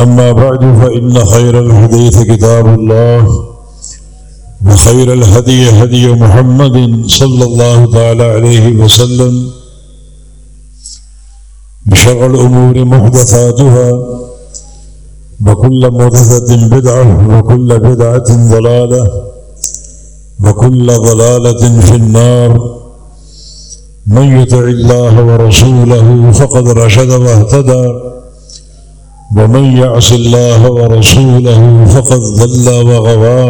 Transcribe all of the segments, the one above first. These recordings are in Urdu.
أما بعد، فإن خير الحديث كتاب الله، وخير الهدي هدي محمد صلى الله تعالى عليه وسلم بشر الأمور محدثاتها، وكل محدثة بدعة، وكل بدعة ضلالة، وكل ضلالة في النار. من يطع الله ورسوله فقد رشد واهتدى. ومن يعص الله ورسوله فقد ضل وغوى.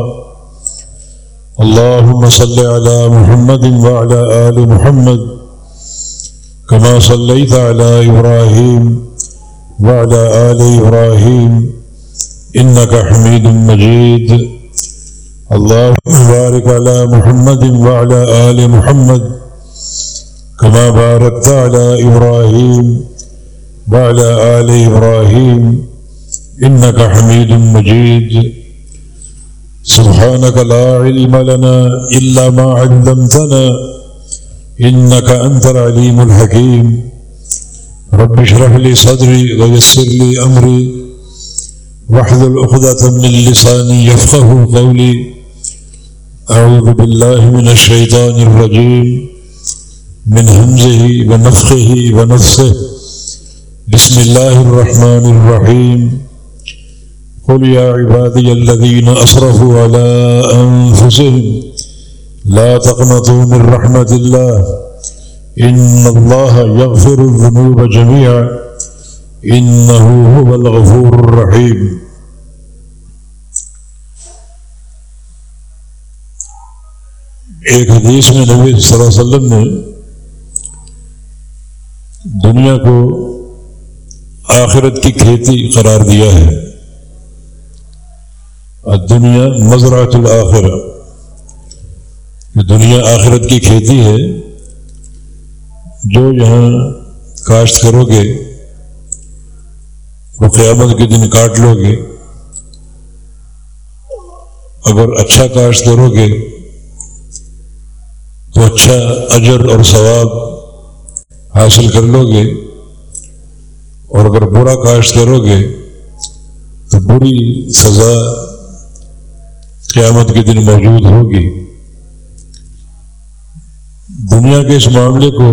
اللهم صل على محمد وعلى آل محمد كما صليت على إبراهيم وعلى آل إبراهيم إنك حميد مجيد. اللهم بارك على محمد وعلى آل محمد كما باركت على إبراهيم وعلى آل إبراهيم إنك حميد مجيد. سبحانك لا علم لنا إلا ما علمتنا إنك أنت العليم الحكيم. رب اشرح لي صدري ويسر لي أمري. واحذل عقدة من لساني يفقه قولي. أعوذ بالله من الشيطان الرجيم. من همزه ونفخه ونفسه. بسم الله الرحمن الرحيم. قل يا عبادي الذين أصرفوا على أنفسهم لا تقنطوا من رحمة الله. إن الله يغفر الذنوب جميعا. إنه هو الغفور الرحيم. ایک حدیث میں نبی صلی اللہ علیہ وسلم نے دنیا کو آخرت کی کھیتی قرار دیا ہے۔ دنیا مزرعۃ الآخر دنیا آخرت کی کھیتی ہے، جو یہاں کاشت کرو گے، وہ قیامت کے دن کاٹ لو گے۔ اگر اچھا کاشت کرو گے، تو اچھا اجر اور ثواب حاصل کر لو گے۔ اور اگر برا کاشت کرو گے تو بری سزا قیامت کے دن موجود ہوگی۔ دنیا کے اس معاملے کو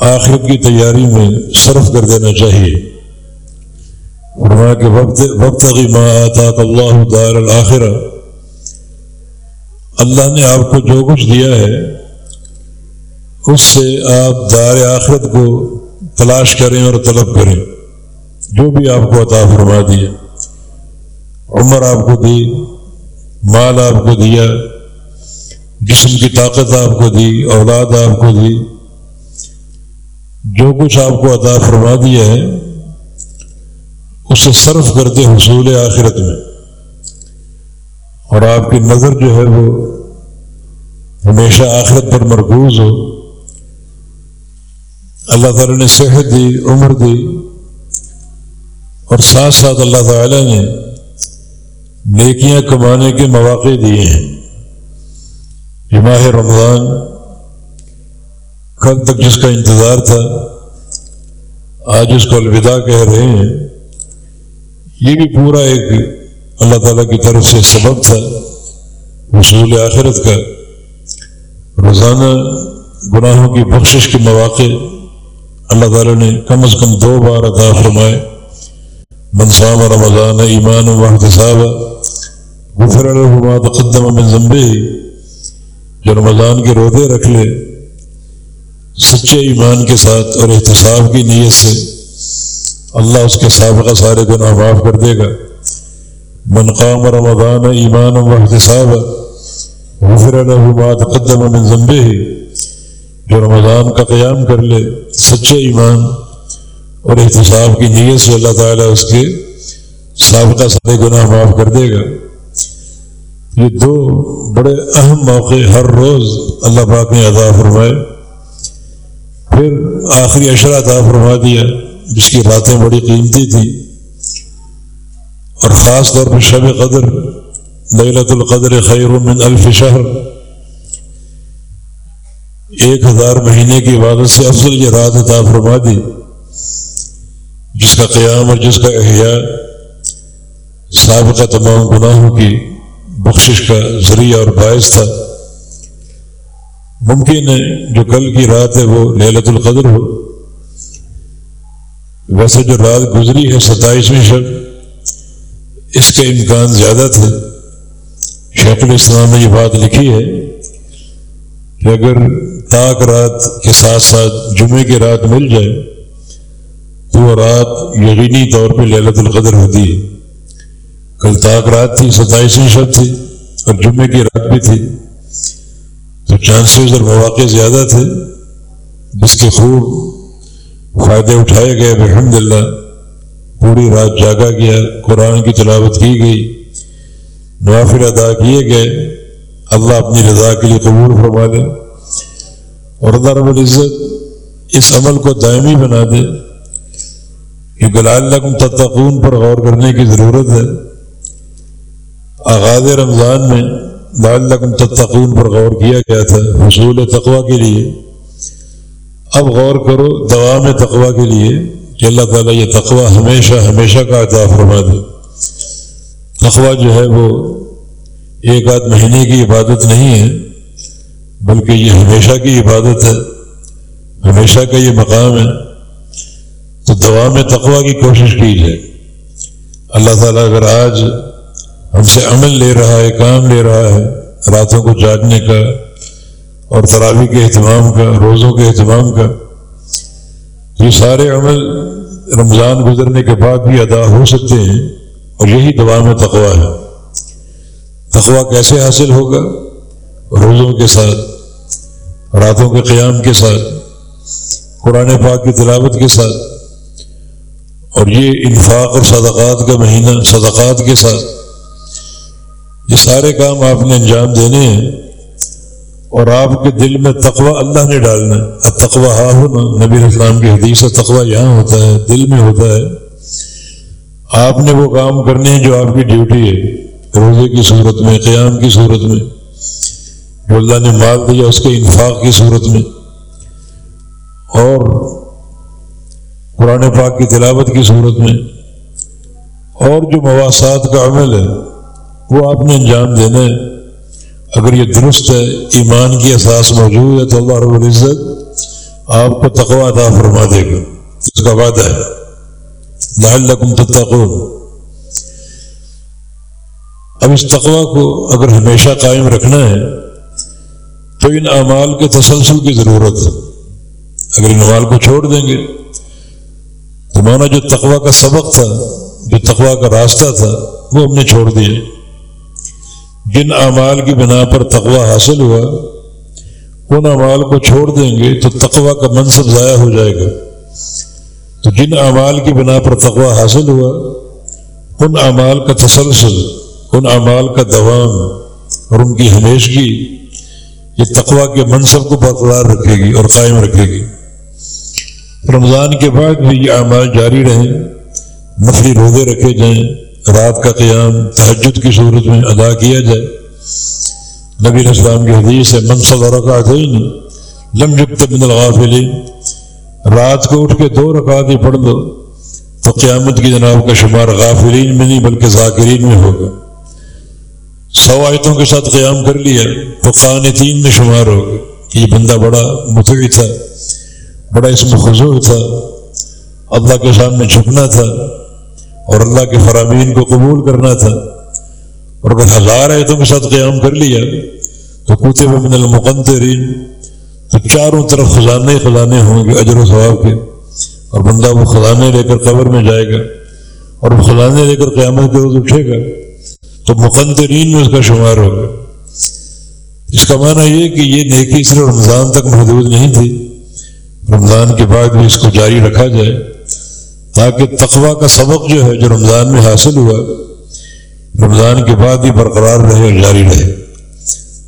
آخرت کی تیاری میں صرف کر دینا چاہیے۔ فرمایا کہ وقت وقت ما آتا اللہ دار الآخرہ اللہ نے آپ کو جو کچھ دیا ہے، اس سے آپ دار آخرت کو تلاش کریں اور طلب کریں۔ جو بھی آپ کو عطا فرما دیا۔ عمر آپ کو دی، مال آپ کو دیا، جسم کی طاقت آپ کو دی، اولاد آپ کو دی۔ جو کچھ آپ کو عطا فرما دیا ہے، اسے صرف کرتے حصول آخرت میں۔ اور آپ کی نظر جو ہے وہ ہمیشہ آخرت پر مرکوز ہو۔ اللہ تعالیٰ نے صحت دی، عمر دی اور ساتھ ساتھ اللہ تعالیٰ نے نیکیاں کمانے کے مواقع دیے ہیں۔ ماہ رمضان کل تک جس کا انتظار تھا، آج اس کو الوداع کہہ رہے ہیں۔ یہ بھی پورا ایک اللہ تعالیٰ کی طرف سے سبب تھا حصول آخرت کا۔ روزانہ گناہوں کی بخشش کے مواقع اللہ تعالیٰ نے کم از کم دو بار عطا فرمائے۔ منصام رمضان ایمان و صاحب غفر الحماد قدم من ضمبے جو رمضان کے روزے رکھ لے، سچے ایمان کے ساتھ اور احتساب کی نیت سے اللہ اس کے سابقہ سارے گناہ معاف کر دے گا۔ منقام رمضان ایمان و احتساب غفر الحماد قدم من ضمبے جو رمضان کا قیام کر لے سچے ایمان اور احتساب کی نیت سے اللہ تعالیٰ اس کے سابقہ سارے گناہ معاف کر دے گا۔ یہ دو بڑے اہم موقع ہر روز اللہ پاک نے ادا فرمائے۔ پھر آخری اشرا عطا فرما دیا، جس کی راتیں بڑی قیمتی تھی۔ اور خاص طور پر شب قدر لیلت القدر خیر من الف شہر ایک ہزار مہینے کی عبادت سے افضل یہ رات عطا فرما دی، جس کا قیام اور جس کا احیاء سابقہ تمام گناہوں کی بخشش کا ذریعہ اور باعث تھا۔ ممکن ہے جو کل کی رات ہے وہ للت القدر ہو۔ ویسے جو رات گزری ہے ستائیسویں شب، اس کے امکان زیادہ تھے شیخ الاسلام نے یہ بات لکھی ہے کہ اگر تاک رات کے ساتھ ساتھ جمعے کی رات مل جائے، تو وہ رات یقینی طور پہ للت القدر ہوتی ہے۔ کل تاک رات تھی، ستائیسویں شب تھی اور جمعے کی رات بھی تھی۔ تو چانسز اور مواقع زیادہ تھے۔ جس کے خوب فائدے اٹھائے گئے الحمد للہ پوری رات جاگا گیا، قرآن کی تلاوت کی گئی نوافر ادا کیے گئے۔ اللہ اپنی رضا کے لیے قبول فرما لے اور اللہ رب العزت اس عمل کو دائمی بنا دے کہ گلال تتقون پر غور کرنے کی ضرورت ہے۔ آغاز رمضان میں لال تتقون پر غور کیا گیا تھا حصول تقوا کے لیے۔ اب غور کرو دوام تقوا کے لیے کہ اللہ تعالیٰ یہ تقوا ہمیشہ ہمیشہ کا عطا فرما دے۔ تقوا جو ہے وہ ایک آدھ مہینے کی عبادت نہیں ہے، بلکہ یہ ہمیشہ کی عبادت ہے، ہمیشہ کا یہ مقام ہے۔ تو دوا میں تقوا کی کوشش کی جائے اللہ تعالیٰ اگر آج ہم سے عمل لے رہا ہے، کام لے رہا ہے، راتوں کو جاگنے کا اور تراوی کے اہتمام کا، روزوں کے اہتمام کا، یہ سارے عمل رمضان گزرنے کے بعد بھی ادا ہو سکتے ہیں اور یہی دعا میں تقوا ہے۔ تقوا کیسے حاصل ہوگا؟ روزوں کے ساتھ، راتوں کے قیام کے ساتھ، قرآن پاک کی تلاوت کے ساتھ، اور یہ انفاق اور صدقات کا مہینہ، صدقات کے ساتھ۔ یہ سارے کام آپ نے انجام دینے ہیں، اور آپ کے دل میں تقوی اللہ نے ڈالنا ہے۔ تقوی ہاں ہونا نبی اسلام کی حدیث ہے، تقوی یہاں ہوتا ہے، دل میں ہوتا ہے۔ آپ نے وہ کام کرنے ہیں جو آپ کی ڈیوٹی ہے۔ روزے کی صورت میں، قیام کی صورت میں، جو اللہ نے مال دیا اس کے انفاق کی صورت میں، اور قرآن پاک کی تلاوت کی صورت میں، اور جو مواسات کا عمل ہے، وہ آپ نے انجام دینا ہے۔ اگر یہ درست ہے، ایمان کی احساس موجود ہے، تو اللہ رب العزت آپ کو تقوا عطا فرما دے گا۔ اس کا وعدہ ہے۔ لعلکم تتقون۔ اب اس تقوا کو اگر ہمیشہ قائم رکھنا ہے، تو ان اعمال کے تسلسل کی ضرورت ہے۔ اگر ان اعمال کو چھوڑ دیں گے، تو مانا جو تقوا کا سبق تھا، جو تقوا کا راستہ تھا، وہ ہم نے چھوڑ دیا۔ جن اعمال کی بنا پر تقوا حاصل ہوا، ان اعمال کو چھوڑ دیں گے تو تقوا کا منصب ضائع ہو جائے گا۔ تو جن اعمال کی بنا پر تقوا حاصل ہوا، ان اعمال کا تسلسل ان اعمال کا دوام اور ان کی ہمیشگی یہ تقوا کے منصب کو برقرار رکھے گی اور قائم رکھے گی۔ رمضان کے بعد بھی یہ اعمال جاری رہیں نفری روزے رکھے جائیں، رات کا قیام تحجد کی صورت میں ادا کیا جائے۔ نبی اسلام کی حدیث ہے منصب اور رکعت ہی نہیں لم جب تک من الغافلین رات کو اٹھ کے دو رکعت ہی پڑھ دو تو قیامت کی جناب کا شمار غافلین میں نہیں بلکہ ذاکرین میں ہوگا۔ سو آیتوں کے ساتھ قیام کر لیا تو قانتین میں شمار ہوگا کہ یہ بندہ بڑا متوی تھا، بڑا اس میں خضور تھا۔ اللہ کے سامنے جھکنا تھا اور اللہ کے فرامین کو قبول کرنا تھا۔ اور اگر ہزار آیتوں کے ساتھ قیام کر لیا تو کوتے من المقنطرین تو چاروں طرف خزانے خزانے ہوں گے اجر و ثواب کے۔ اور بندہ وہ خزانے لے کر قبر میں جائے گا اور وہ خزانے لے کر قیامت کے روز اٹھے گا۔ تو مقنطرین میں اس کا شمار ہوگا اس کا معنی یہ کہ یہ نیکی صرف رمضان تک محدود نہیں تھی۔ رمضان کے بعد بھی اس کو جاری رکھا جائے۔ تاکہ تقوی کا سبق جو ہے، جو رمضان میں حاصل ہوا، رمضان کے بعد ہی برقرار رہے اور جاری رہے۔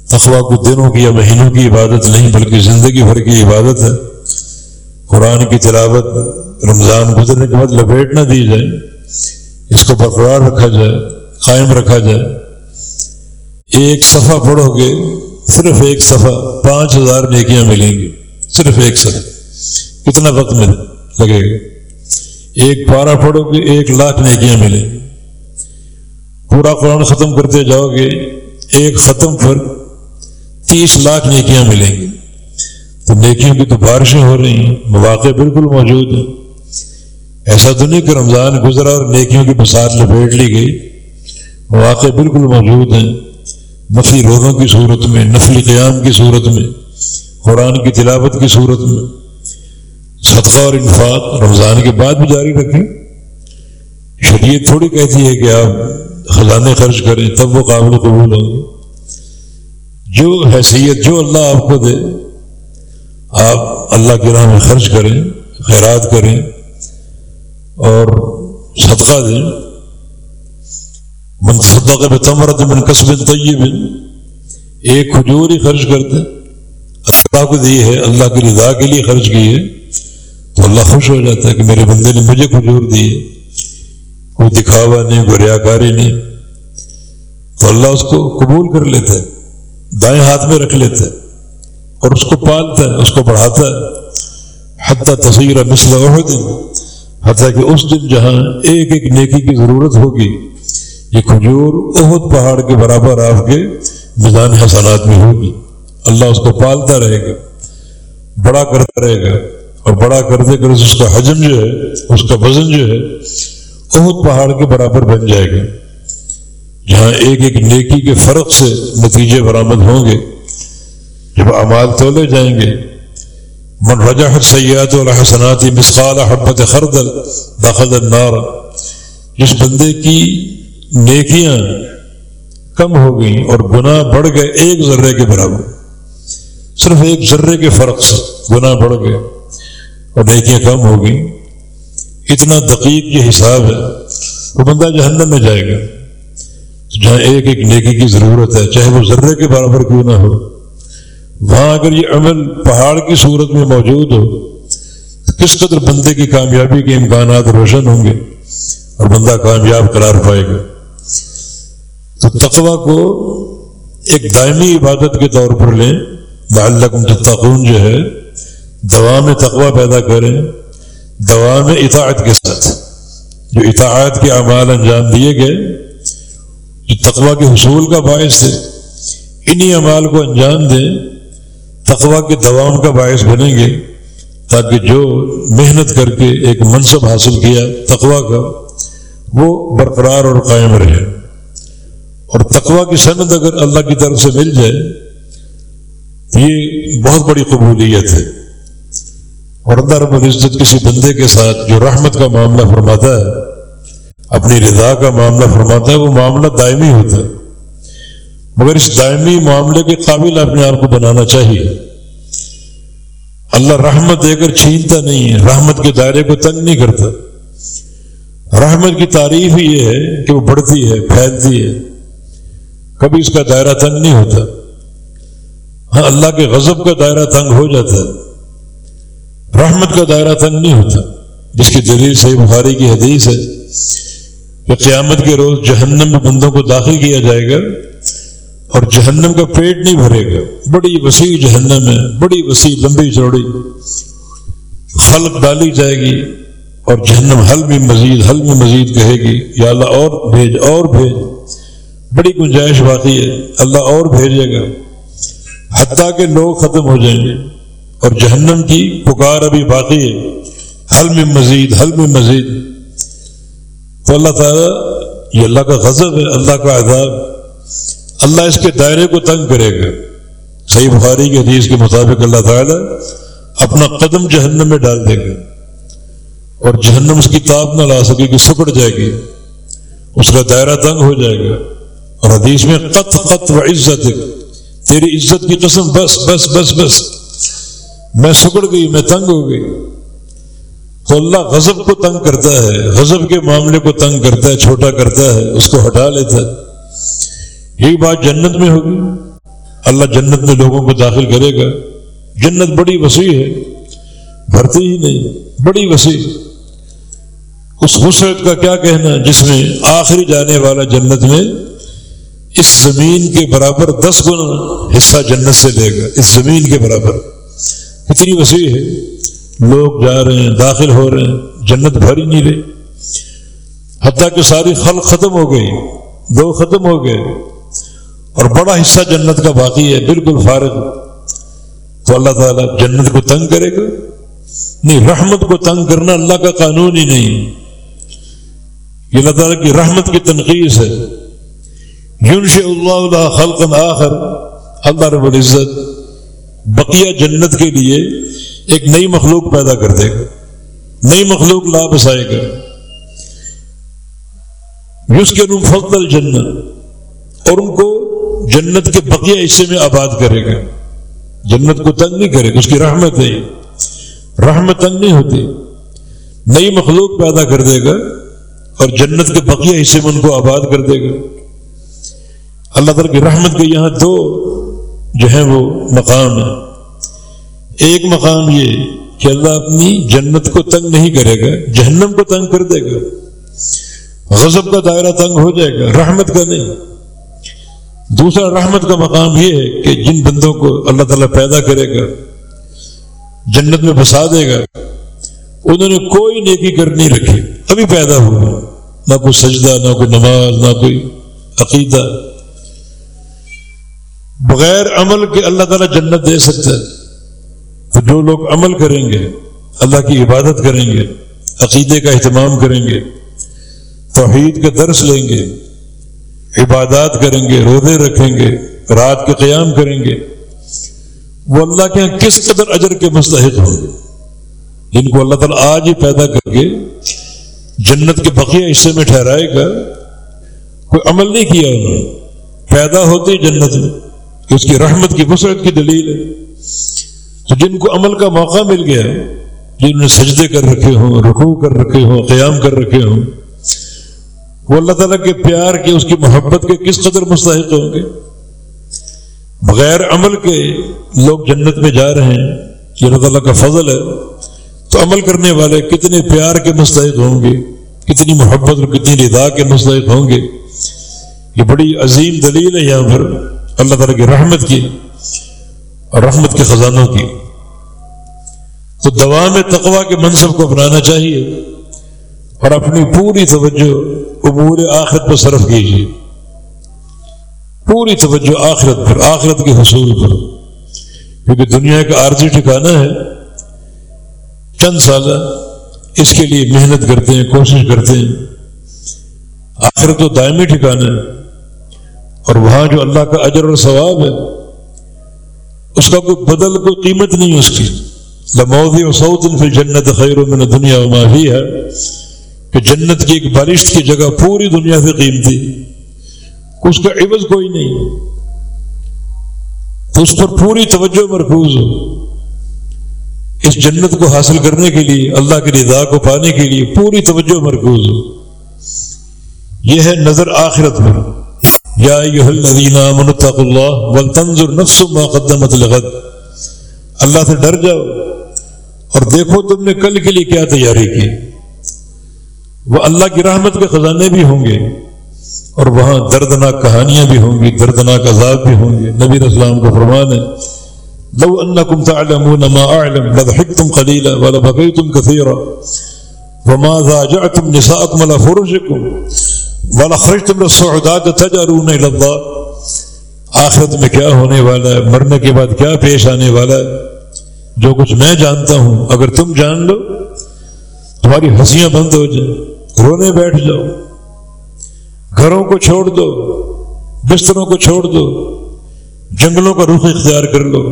تخوا کو دنوں کی یا مہینوں کی عبادت نہیں، بلکہ زندگی بھر کی عبادت ہے۔ قرآن کی تلاوت رمضان گزرنے کے بعد لپیٹ نہ دی جائے، اس کو برقرار رکھا جائے۔ قائم رکھا جائے۔ ایک صفحہ پڑھو گے، صرف ایک صفحہ، پانچ ہزار نیکیاں ملیں گی۔ صرف ایک صفحہ۔ کتنا وقت مل لگے گا؟ ایک پارا پڑھو گے، ایک لاکھ نیکیاں ملیں۔ گی پورا قرآن ختم کرتے جاؤ گے، ایک ختم پر تیس لاکھ نیکیاں ملیں گی۔ تو نیکیوں کی تو بارشیں ہو رہی ہیں، مواقع بالکل موجود ہیں۔ ایسا تو نہیں کہ رمضان گزرا اور نیکیوں کی بسات لپیٹ لی گئی۔ مواقع بالکل موجود ہیں نفلی روزوں کی صورت میں نفلی قیام کی صورت میں، قرآن کی تلاوت کی صورت میں۔ صدقہ اور انفاق رمضان کے بعد بھی جاری رکھیں۔ شریعت تھوڑی کہتی ہے کہ آپ خزانے خرچ کریں تب وہ قابل قبول ہوں گے۔ جو حیثیت جو اللہ آپ کو دے، آپ اللہ کی راہ میں خرچ کریں، خیرات کریں اور صدقہ دیں۔ من صدقہ بے من قصب طیب. ایک کھجور ہی خرچ کر دیں اللہ کو دی ہے، اللہ کی رضا کے لیے خرچ کی ہے. تو اللہ خوش ہو جاتا ہے کہ میرے بندے نے مجھے کھجور دی ہے. کوئی دکھاوا نہیں، کوئی ریا کاری نہیں. تو اللہ اس کو قبول کر لیتا ہے، دائیں ہاتھ میں رکھ لیتا ہے اور اس کو پالتا ہے، اس کو بڑھاتا ہے. حتیٰ تصویر مثل احد، حتیٰ کہ اس دن جہاں ایک ایک نیکی کی ضرورت ہوگی یہ کھجور احد پہاڑ کے برابر آپ کے میدان حسنات میں ہوگی۔ اللہ اس کو پالتا رہے گا، بڑا کرتا رہے گا۔ اور بڑا کرتے کرتے اس کا حجم جو ہے، اس کا وزن جو ہے، احد پہاڑ کے برابر بن جائے گا۔ جہاں ایک ایک نیکی کے فرق سے نتیجے برآمد ہوں گے، جب اعمال تولے جائیں گے۔ من رجحت سیاحت الحسناتی مسقال حبت خردل دخل النار۔ جس بندے کی نیکیاں کم ہو گئیں اور گناہ بڑھ گئے ایک ذرے کے برابر۔ صرف ایک ذرے کے فرق سے گناہ بڑھ گئے اور نیکیاں کم ہو گئیں۔ اتنا دقیق یہ حساب ہے وہ بندہ جہنم میں جائے گا۔ جہاں ایک ایک نیکی کی ضرورت ہے، چاہے وہ ذرے کے برابر کیوں نہ ہو، وہاں اگر یہ عمل پہاڑ کی صورت میں موجود ہو کس قدر بندے کی کامیابی کے امکانات روشن ہوں گے اور بندہ کامیاب قرار پائے گا۔ تو تقوا کو ایک دائمی عبادت کے طور پر لیں، لعلکم تتقون جو ہے، دوا میں تقوا پیدا کریں، دوا میں اطاعت کے ساتھ۔ جو اطاعت کے اعمال انجام دیے گئے، جو تقوا کے حصول کا باعث ہے، انہی اعمال کو انجام دیں تقوا کے دوام کا باعث بنیں گے، تاکہ جو محنت کر کے ایک منصب حاصل کیا تقوا کا، وہ برقرار اور قائم رہے۔ اور تقوا کی صنعت اگر اللہ کی طرف سے مل جائے تو یہ بہت بڑی قبولیت ہے۔ اور اللہ رب العزت کسی بندے کے ساتھ جو رحمت کا معاملہ فرماتا ہے، اپنی رضا کا معاملہ فرماتا ہے، وہ معاملہ دائمی ہوتا ہے۔ مگر اس دائمی معاملے کے قابل اپنے آپ کو بنانا چاہیے۔ اللہ رحمت دے کر چھینتا نہیں ہے، رحمت کے دائرے کو تنگ نہیں کرتا۔ رحمت کی تعریف ہی یہ ہے کہ وہ بڑھتی ہے، پھیلتی ہے۔ کبھی اس کا دائرہ تنگ نہیں ہوتا۔ ہاں اللہ کے غضب کا دائرہ تنگ ہو جاتا ہے۔ رحمت کا دائرہ تنگ نہیں ہوتا۔ جس کی دلیل صحیح بخاری کی حدیث ہے کہ قیامت کے روز جہنم میں بندوں کو داخل کیا جائے گا اور جہنم کا پیٹ نہیں بھرے گا۔ بڑی وسیع جہنم ہے، بڑی وسیع، لمبی چوڑی۔ خلق ڈالی جائے گی اور جہنم حل بھی مزید، حل میں مزید کہے گی، یا اللہ اور بھیج اور بھیج۔ بڑی گنجائش باقی ہے۔ اللہ اور بھیجے گا۔ حتیٰ کہ لوگ ختم ہو جائیں گے۔ اور جہنم کی پکار ابھی باقی ہے۔ حل میں مزید، حل میں مزید۔ تو اللہ تعالیٰ، یہ اللہ کا غضب ہے، اللہ کا عذاب۔ اللہ اس کے دائرے کو تنگ کرے گا۔ صحیح بخاری کے حدیث کے مطابق اللہ تعالیٰ اپنا قدم جہنم میں ڈال دے گا۔ اور جہنم اس کی تاب نہ لا سکے گی سکڑ جائے گی۔ اس کا دائرہ تنگ ہو جائے گا۔ اور حدیث میں قط قط و عزت تیری عزت کی قسم بس بس بس بس۔ میں سکڑ گئی، میں تنگ ہو گئی۔ تو اللہ غضب کو تنگ کرتا ہے، غضب کے معاملے کو تنگ کرتا ہے، چھوٹا کرتا ہے، اس کو ہٹا لیتا ہے۔ یہی بات جنت میں ہوگی۔ اللہ جنت میں لوگوں کو داخل کرے گا۔ جنت بڑی وسیع ہے، بھرتی ہی نہیں، بڑی وسیع۔ اس حسرت کا کیا کہنا، جس میں آخری جانے والا جنت میں اس زمین کے برابر دس گنا حصہ جنت سے لے گا، اس زمین کے برابر۔ اتنی وسیع ہے۔ لوگ جا رہے ہیں، داخل ہو رہے ہیں، جنت بھر ہی نہیں رہی۔ حتیٰ کہ ساری خلق ختم ہو گئی، دو ختم ہو گئے۔ اور بڑا حصہ جنت کا باقی ہے، بالکل فارغ۔ تو اللہ تعالیٰ جنت کو تنگ کرے گا؟ نہیں، رحمت کو تنگ کرنا اللہ کا قانون ہی نہیں۔ یہ اللہ تعالیٰ کی رحمت کی تنقید ہے۔ یونش اللہ اللہ خلق آخر، اللہ رب العزت بقیہ جنت کے لیے ایک نئی مخلوق پیدا کر دے گا، نئی مخلوق لا بسائے گا۔ یوس کے روم فخت الجنت، اور ان کو جنت کے بقیہ حصے میں آباد کرے گا۔ جنت کو تنگ نہیں کرے گا، اس کی رحمت ہے۔ رحمت تنگ نہیں ہوتی۔ نئی مخلوق پیدا کر دے گا اور جنت کے بقیہ حصے میں ان کو آباد کر دے گا۔ اللہ تعالیٰ کی رحمت کے یہاں دو جو ہیں وہ مقام ہیں۔ ایک مقام یہ کہ اللہ اپنی جنت کو تنگ نہیں کرے گا، جہنم کو تنگ کر دے گا۔ غضب کا دائرہ تنگ ہو جائے گا، رحمت کا نہیں۔ دوسرا رحمت کا مقام یہ ہے کہ جن بندوں کو اللہ تعالیٰ پیدا کرے گا، جنت میں بسا دے گا، انہوں نے کوئی نیکی کر نہیں رکھی، ابھی پیدا ہوا۔ نہ کوئی سجدہ، نہ کوئی نماز، نہ کوئی عقیدہ۔ بغیر عمل کے اللہ تعالیٰ جنت دے سکتا ہے تو جو لوگ عمل کریں گے، اللہ کی عبادت کریں گے، عقیدے کا اہتمام کریں گے، توحید کا درس لیں گے، عبادات کریں گے، روزے رکھیں گے، رات کے قیام کریں گے، وہ اللہ کے یہاں کس قدر اجر کے مستحق ہوں گے؟ جن کو اللہ تعالیٰ آج ہی پیدا کر کے جنت کے بقیہ حصے میں ٹھہرائے گا۔ کوئی عمل نہیں کیا انہوں نے۔ پیدا ہوتے جنت میں۔ اس کی رحمت کی بسرت کی دلیل ہے۔ تو جن کو عمل کا موقع مل گیا جنہوں نے سجدے کر رکھے ہوں، رکوع کر رکھے ہوں، قیام کر رکھے ہوں، وہ اللہ تعالیٰ کے پیار کے، اس کی محبت کے کس قدر مستحق ہوں گے؟ بغیر عمل کے لوگ جنت میں جا رہے ہیں، یہ اللہ تعالیٰ کا فضل ہے۔ تو عمل کرنے والے کتنے پیار کے مستحق ہوں گے، کتنی محبت اور کتنی ردا کے مستحق ہوں گے۔ یہ بڑی عظیم دلیل ہے یہاں پر۔ اللہ تعالیٰ کی رحمت کی اور رحمت کے خزانوں کی۔ تو دوا میں تقوا کے منصب کو اپنانا چاہیے اور اپنی پوری توجہ امور آخرت پر صرف کیجیے۔ پوری توجہ آخرت پر، آخرت کے حصول پر۔ کیونکہ دنیا کا عارضی ٹھکانا ہے۔ چند سال اس کے لیے محنت کرتے ہیں، کوشش کرتے ہیں۔ آخرت تو دائمی ٹھکانا ہے۔ اور وہاں جو اللہ کا اجر اور ثواب ہے، اس کا کوئی بدل، کوئی قیمت نہیں اس کی۔ لمودی و سعود فی جنت خیر من دنیا و معافی ہے کہ جنت کی ایک بارش کی جگہ پوری دنیا سے قیمتی۔ اس کا عوض کوئی نہیں۔ تو اس پر پوری توجہ مرکوز ہو۔ اس جنت کو حاصل کرنے کے لیے، اللہ کی رضا کو پانے کے لیے پوری توجہ مرکوز ہو۔ یہ ہے نظر آخرت پر۔ یا ایہا الذین آمنوا منطق اللہ ولتنظر نفس ما قدمت لغد. اللہ سے ڈر جاؤ اور دیکھو تم نے کل کے لیے کیا تیاری کی۔ وہ اللہ کی رحمت کے خزانے بھی ہوں گے اور وہاں دردناک کہانیاں بھی ہوں گی، دردناک عذاب بھی ہوں گے۔ نبی اسلام کو فرمان ہے، لو انکم تعلمون ما اعلم لضحكتم قليلا ولبقيتم كثيرا وما ذاجعتم نساءكم على فرجكم ولخرجتم للصعودات تجارون الى الله آخرت میں کیا ہونے والا ہے؟ مرنے کے بعد کیا پیش آنے والا ہے؟ جو کچھ میں جانتا ہوں، اگر تم جان لو، تمہاری ہنسیاں بند ہو جائیں، رونے بیٹھ جاؤ۔ گھروں کو چھوڑ دو، بستروں کو چھوڑ دو، جنگلوں کا رخ اختیار کر لو۔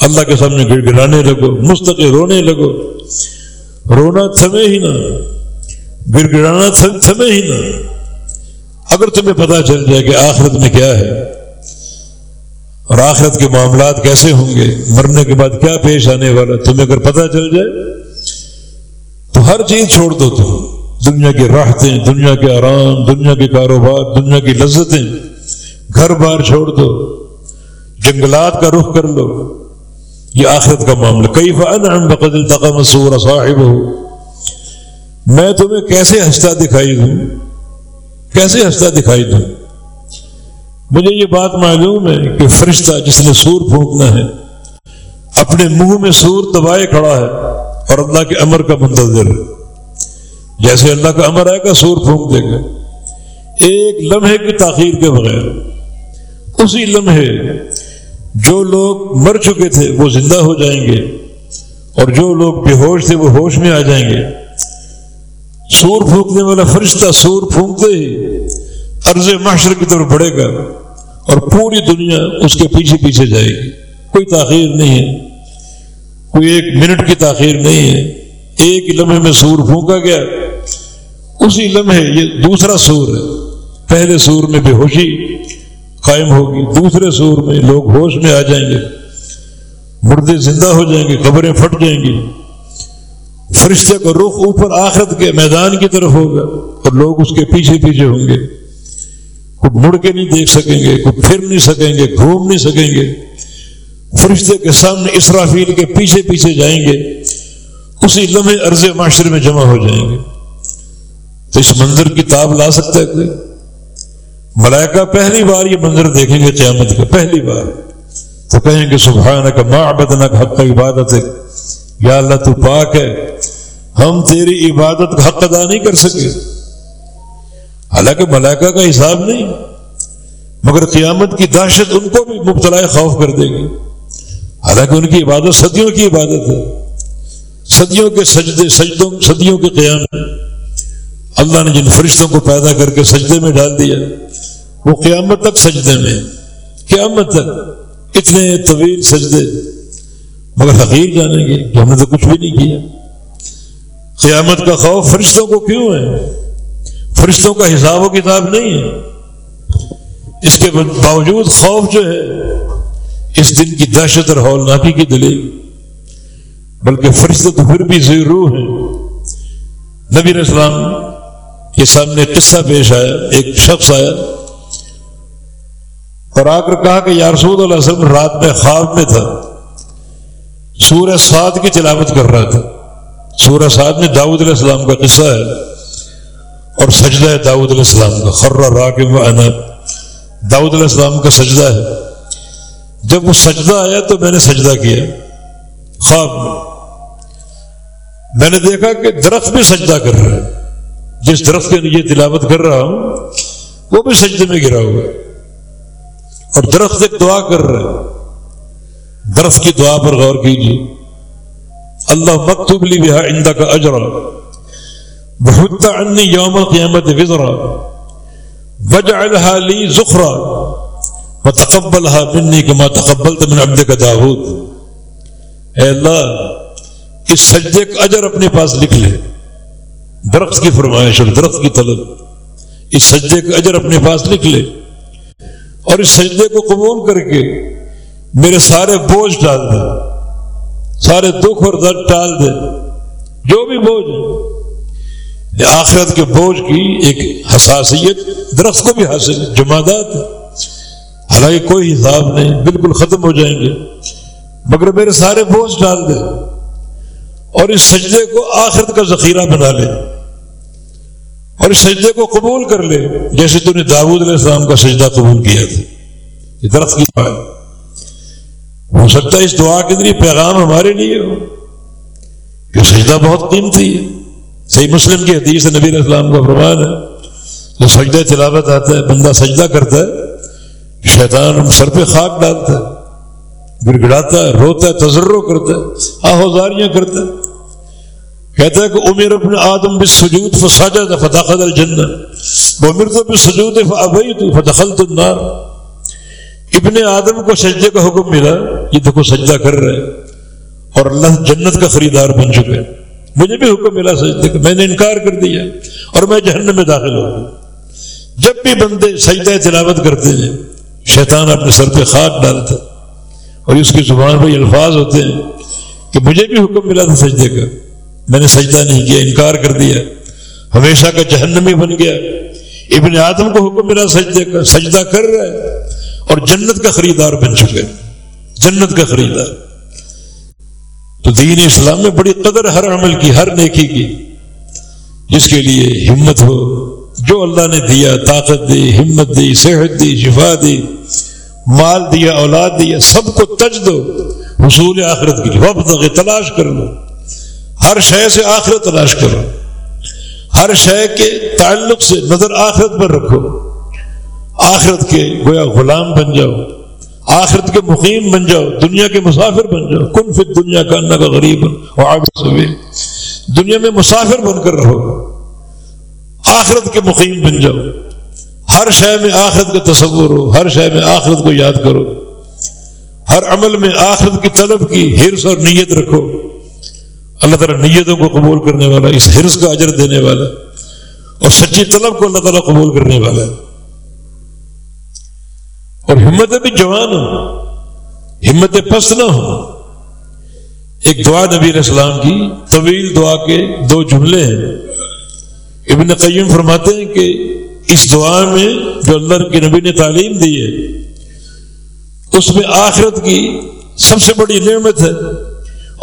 اللہ کے سامنے گڑ گڑانے لگو، مستقل رونے لگو۔ رونا تھمے ہی نہ۔ گڑ گڑانا تھمے ہی نہ اگر تمہیں پتا چل جائے کہ آخرت میں کیا ہے، اور آخرت کے معاملات کیسے ہوں گے، مرنے کے بعد کیا پیش آنے والا، تمہیں اگر پتا چل جائے، تو ہر چیز چھوڑ دو تم۔ دنیا کی راحتیں، دنیا کے آرام، دنیا کے کاروبار، دنیا کی لذتیں۔ گھر بار چھوڑ دو۔ جنگلات کا رخ کر لو۔ یہ آخرت کا معاملہ۔ کئی فن بقدل تقم سور صاحب ہو میں تمہیں کیسے ہنستا دکھائی دوں؟ کیسے ہنستا دکھائی دوں؟ مجھے یہ بات معلوم ہے کہ فرشتہ جس نے سور پھونکنا ہے، اپنے منہ میں سور دبائے کھڑا ہے اور اللہ کے امر کا منتظر ہے۔ جیسے اللہ کا امر آئے گا، سور پھونک دے گا۔ ایک لمحے کی تاخیر کے بغیر۔ اسی لمحے جو لوگ مر چکے تھے، وہ زندہ ہو جائیں گے اور جو لوگ بے ہوش تھے، وہ ہوش میں آ جائیں گے۔ سور پھونکنے والا فرشتہ سور پھونکتے ہی عرض معاشر کی طرف بڑھے گا اور پوری دنیا اس کے پیچھے پیچھے جائے گی۔ کوئی تاخیر نہیں ہے۔ کوئی ایک منٹ کی تاخیر نہیں ہے۔ ایک لمحے میں سور پھونکا گیا۔ اسی لمحے یہ دوسرا سور ہے۔ پہلے سور میں بے ہوشی قائم ہوگی۔ دوسرے سور میں لوگ ہوش میں آ جائیں گے۔ مردے زندہ ہو جائیں گے، قبریں پھٹ جائیں گی۔ فرشتے کا رخ اوپر آخرت کے میدان کی طرف ہوگا اور لوگ اس کے پیچھے پیچھے ہوں گے۔ کوئی مڑ کے نہیں دیکھ سکیں گے کوئی پھر نہیں سکیں گے، گھوم نہیں سکیں گے۔ فرشتے کے سامنے اسرافیل کے پیچھے پیچھے جائیں گے۔ اسی لمحے عرض معاشرے میں جمع ہو جائیں گے۔ تو اس منظر کی تاب لا سکتا ہے کوئی؟ ملائکہ پہلی بار یہ منظر دیکھیں گے قیامت کا، پہلی بار۔ تو کہیں گے سبحانہ کا ماں کا حق عبادت ہے یا اللہ تو پاک ہے۔ ہم تیری عبادت کا حق ادا نہیں کر سکے۔ حالانکہ ملائکہ کا حساب نہیں، مگر قیامت کی دہشت ان کو بھی مبتلا خوف کر دے گی۔ حالانکہ ان کی عبادت صدیوں کی عبادت ہے۔ صدیوں کے سجدے سجدوں، صدیوں کے قیام۔ اللہ نے جن فرشتوں کو پیدا کر کے سجدے میں ڈال دیا، وہ قیامت تک سجدے میں قیامت تک۔ اتنے طویل سجدے۔ مگر حقیر جانیں گے کہ ہم نے تو کچھ بھی نہیں کیا۔ قیامت کا خوف فرشتوں کو کیوں ہے؟ فرشتوں کا حساب و کتاب نہیں ہے۔ اس کے باوجود خوف جو ہے، اس دن کی دہشت اور ہولناکی کی دلیل۔ بلکہ فرشتے تو پھر بھی ضرور ہیں۔ نبی اسلام کے سامنے قصہ پیش آیا، ایک شخص آیا اور آ کر کہا کہ یارسود علیہ وسلم، رات میں خواب میں تھا۔ سورہ سعد کی تلاوت کر رہا تھا۔ سورہ سعد میں داؤد علیہ السلام کا قصہ ہے اور سجدہ ہے داؤد علیہ السلام کا خرہ راکم و داؤد علیہ السلام کا سجدہ ہے۔ جب وہ سجدہ آیا تو میں نے سجدہ کیا۔ خواب میں۔ میں نے دیکھا کہ درخت بھی سجدہ کر رہا ہے۔ جس درخت کے لیے تلاوت کر رہا ہوں، وہ بھی سجدے میں گرا ہوا اور درخت ایک دعا کر رہا ہے۔ درخت کی دعا پر غور کیجیے۔ اللہ مکتوب لی بہا اندہ کا اجرا. بہت انی یوم قیامت وزرا. وجعلها لی زخرا وتقبلها منی کما تقبلت من عبد کا داود. اے اللہ، اس سجدے کا اجر اپنے پاس لکھ لے. درخت کی فرمائش اور درخت کی طلب. اس سجدے کا اجر اپنے پاس لکھ لے. اور اس سجدے کو قبول کر کے میرے سارے بوجھ ڈال دے. سارے دکھ اور درد ٹال دے۔ جو بھی بوجھ ہے۔ آخرت کے بوجھ کی ایک حساسیت، درخت کو بھی حاصل جمادات حالانکہ کوئی حساب نہیں، بالکل ختم ہو جائیں گے۔ مگر میرے سارے بوجھ ڈال دے۔ اور اس سجدے کو آخرت کا ذخیرہ بنا لے۔ اور اس سجدے کو قبول کر لے۔ جیسے تو نے داود علیہ السلام کا سجدہ قبول کیا تھا۔ یہ درخت کی ہو سکتا ہے اس دعا کے ذریعے پیغام ہمارے لیے ہو۔ کہ سجدہ بہت قیمتی ہے۔ صحیح مسلم کی حدیث نبی السلام کا فرمان ہے۔ جو سجدہ تلاوت آتا ہے، بندہ سجدہ کرتا ہے، شیطان سر پہ خاک ڈالتا ہے گڑ گڑاتا ہے، روتا ہے تجرو کرتا ہے، آہوزاریاں کرتا ہے۔ کہتا ہے کہ امیر ابن آدم بھی سجود فساجا تھا فتح الجن وہ امیر تو بھی سجود ابئی تو النار۔ ابن آدم کو سجدے کا حکم ملا یہ دیکھو سجدہ کر رہے اور اللہ جنت کا خریدار بن چکے مجھے بھی حکم ملا سجدے کا، میں نے انکار کر دیا اور میں جہنم میں داخل ہو گیا۔ جب بھی بندے سجدہ تلاوت کرتے ہیں، شیطان اپنے سر پہ خاک ڈالتا اور اس کی زبان پہ الفاظ ہوتے ہیں کہ مجھے بھی حکم ملا تھا سجدے کا۔ میں نے سجدہ نہیں کیا، انکار کر دیا۔ ہمیشہ کا جہنمی بن گیا۔ ابن آدم کو حکم ملا سجدے کا، سجدہ کر رہا ہے اور جنت کا خریدار بن چکے جنت کا خریدار۔ تو دین اسلام میں بڑی قدر ہر عمل کی، ہر نیکی کی۔ جس کے لیے ہمت ہو۔ جو اللہ نے دیا، طاقت دی، ہمت دی، صحت دی، شفا دی، مال دیا، اولاد دیا، سب کو تج دو۔ حصول آخرت کے لیے۔ وقت تلاش کر لو۔ ہر شے سے آخرت تلاش کرو۔ ہر شے کے تعلق سے نظر آخرت پر رکھو۔ آخرت کے گویا غلام بن جاؤ، آخرت کے مقیم بن جاؤ، دنیا کے مسافر بن جاؤ۔ کن فت دنیا کا اللہ کا غریب دنیا میں مسافر بن کر رہو۔ آخرت کے مقیم بن جاؤ۔ ہر شے میں آخرت کا تصور ہو، ہر شے میں آخرت کو یاد کرو۔ ہر عمل میں آخرت کی طلب کی ہرس اور نیت رکھو۔ اللہ تعالیٰ نیتوں کو قبول کرنے والا، اس ہرس کا اجر دینے والا اور سچی طلب کو اللہ تعالیٰ قبول کرنے والا اور ہمت بھی جوان ہو ہمت پست نہ ہو ایک دعا نبی علیہ السلام کی، طویل دعا کے دو جملے ہیں۔ ابن قیم فرماتے ہیں کہ اس دعا میں جو اللہ کے نبی نے تعلیم دی ہے، اس میں آخرت کی سب سے بڑی نعمت ہے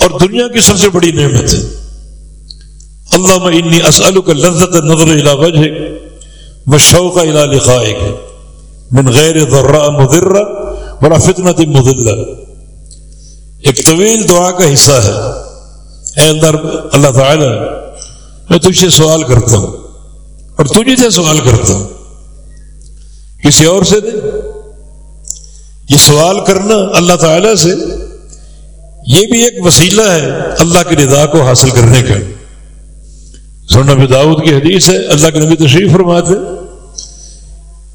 اور دنیا کی سب سے بڑی نعمت ہے۔ اللہ انی اسلو کا لذت نظر الا وجہ و شوق الا لقائق من غیر ذرا مضرہ بڑا فتنت مضلہ۔ ایک طویل دعا کا حصہ ہے۔ اے اندر اللہ تعالی، میں تجھ سے سوال کرتا ہوں اور تجھے سے سوال کرتا ہوں۔ کسی اور سے دے یہ سوال کرنا اللہ تعالی سے، یہ بھی ایک وسیلہ ہے اللہ کی رضا کو حاصل کرنے کا۔ نبی داود کی حدیث ہے، اللہ کے نبی تشریف فرماتے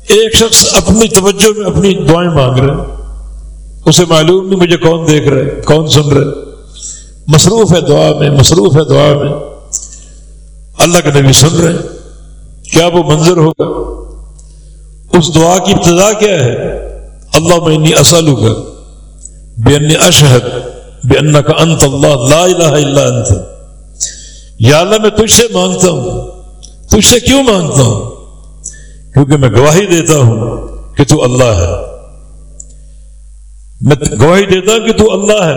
ایک شخص اپنی توجہ میں اپنی دعائیں مانگ رہے اسے معلوم نہیں مجھے کون دیکھ رہے کون سن رہے مصروف ہے دعا میں، مصروف ہے دعا میں۔ اللہ کے نبی سن رہے کیا وہ منظر ہوگا؟ اس دعا کی ابتدا کیا ہے؟ اللہ میں اسلو کا بے ان اشہد بے ان کا انت اللہ، لا الہ الا انت۔ یا اللہ، میں تجھ سے مانگتا ہوں۔ تجھ سے کیوں مانگتا ہوں؟ کیونکہ میں گواہی دیتا ہوں کہ تو اللہ ہے۔ میں گواہی دیتا ہوں کہ تو اللہ ہے،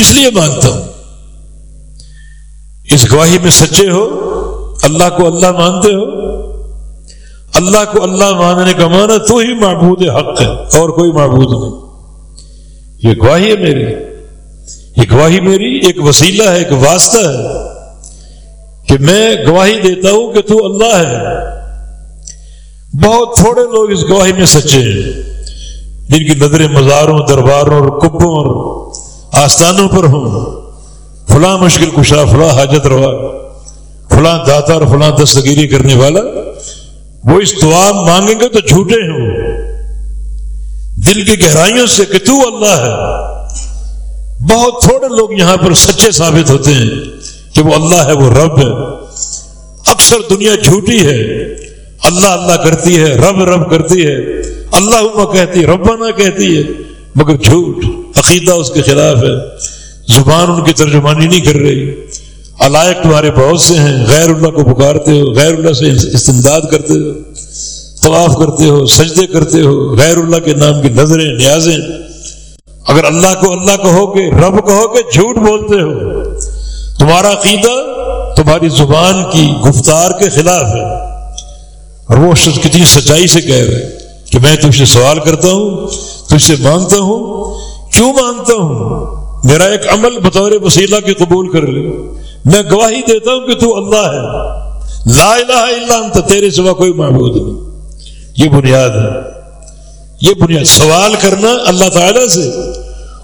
اس لیے مانتا ہوں۔ اس گواہی میں سچے ہو، اللہ کو اللہ مانتے ہو۔ اللہ کو اللہ ماننے کا معنی تو ہی معبود حق ہے، اور کوئی معبود نہیں۔ یہ گواہی ہے میری۔ یہ گواہی میری ایک وسیلہ ہے، ایک واسطہ ہے کہ میں گواہی دیتا ہوں کہ تو اللہ ہے۔ بہت تھوڑے لوگ اس گواہی میں سچے ہیں، جن کی نظریں مزاروں، درباروں اور کبوں اور آستانوں پر ہوں۔ فلاں مشکل کشا، فلاں حاجت روا، فلاں داتا اور فلاں دستگیری کرنے والا، وہ اس دعا مانگیں گے تو جھوٹے ہوں۔ دل کی گہرائیوں سے کہ تو اللہ ہے۔ بہت تھوڑے لوگ یہاں پر سچے ثابت ہوتے ہیں کہ وہ اللہ ہے، وہ رب ہے۔ اکثر دنیا جھوٹی ہے۔ اللہ اللہ کرتی ہے، رب رب کرتی ہے۔ اللہ کہتی ہے ربانہ کہتی ہے۔ مگر جھوٹ، عقیدہ اس کے خلاف ہے۔ زبان ان کی ترجمانی نہیں کر رہی۔ علائق تمہارے بہت سے ہیں۔ غیر اللہ کو پکارتے ہو، غیر اللہ سے استمداد کرتے ہو۔ طواف کرتے ہو، سجدے کرتے ہو۔ غیر اللہ کے نام کی نظریں، نیازیں۔ اگر اللہ کو اللہ کہو گے رب کہو گے جھوٹ بولتے ہو۔ تمہارا عقیدہ تمہاری زبان کی گفتار کے خلاف ہے۔ اور وہ شخص کتنی سچائی سے کہہ رہے کہ میں تجھ سے سوال کرتا ہوں، تجھ سے مانگتا ہوں۔ کیوں مانگتا ہوں؟ میرا ایک عمل بطور وسیلہ کے قبول کر لے۔ میں گواہی دیتا ہوں کہ تو اللہ ہے۔ لا الہ الا انت، تیرے سوا کوئی معبود نہیں۔ یہ بنیاد ہے۔ یہ بنیاد۔ سوال کرنا اللہ تعالی سے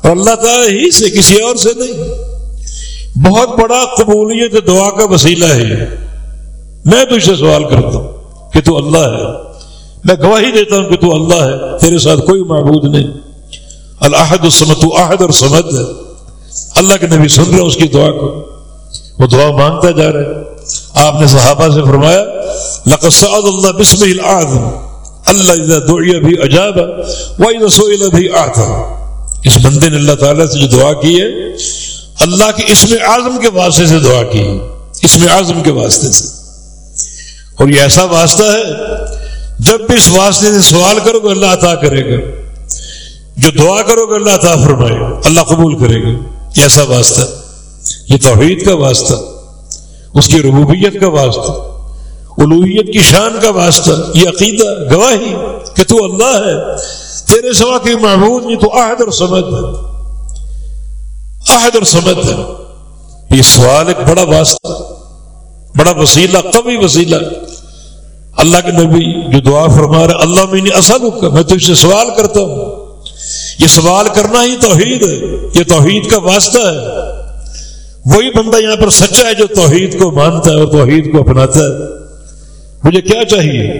اور اللہ تعالی ہی سے، کسی اور سے نہیں۔ بہت بڑا قبولیت دعا کا وسیلہ ہے۔ میں تجھ سے سوال کرتا ہوں۔ کہ تو اللہ ہے۔ میں گواہی دیتا ہوں کہ تو اللہ ہے۔ تیرے ساتھ کوئی معبود نہیں۔ الحد السمت آحد اور سمد ہے۔ اللہ کے نبی سن رہے اس کی دعا کو۔ وہ دعا مانگتا جا رہا ہے۔ آپ نے صحابہ سے فرمایا لقصاد اللہ بسم العظم اللہ اذا بھی عجاب وَإِذَا سُئِلَ بھی آتا اس بندے نے اللہ تعالیٰ سے جو دعا کی ہے، اللہ کے اسم اعظم کے واسطے سے دعا کی۔ اسم اعظم کے واسطے سے۔ اور یہ ایسا واسطہ ہے، جب بھی اس واسطے سے سوال کرو گے، اللہ عطا کرے گا۔ جو دعا کرو گے، اللہ عطا فرمائے گا۔ اللہ قبول کرے گا۔ یہ ایسا واسطہ۔ یہ توحید کا واسطہ۔ اس کی ربوبیت کا واسطہ۔ الوحیت کی شان کا واسطہ۔ یہ عقیدہ گواہی کہ تو اللہ ہے۔ تیرے سوا کے معبود نہیں، تو عہد اور سمد ہے۔ عہد اور سمد ہے۔ یہ سوال ایک بڑا واسطہ۔ بڑا وسیلہ، قوی وسیلہ۔ اللہ کے نبی جو دعا فرما رہے، اللہ میں اصل میں تجھ سے سوال کرتا ہوں۔ یہ سوال کرنا ہی توحید ہے، یہ توحید کا واسطہ ہے۔ وہی بندہ یہاں پر سچا ہے جو توحید کو مانتا ہے اور توحید کو اپناتا ہے۔ مجھے کیا چاہیے؟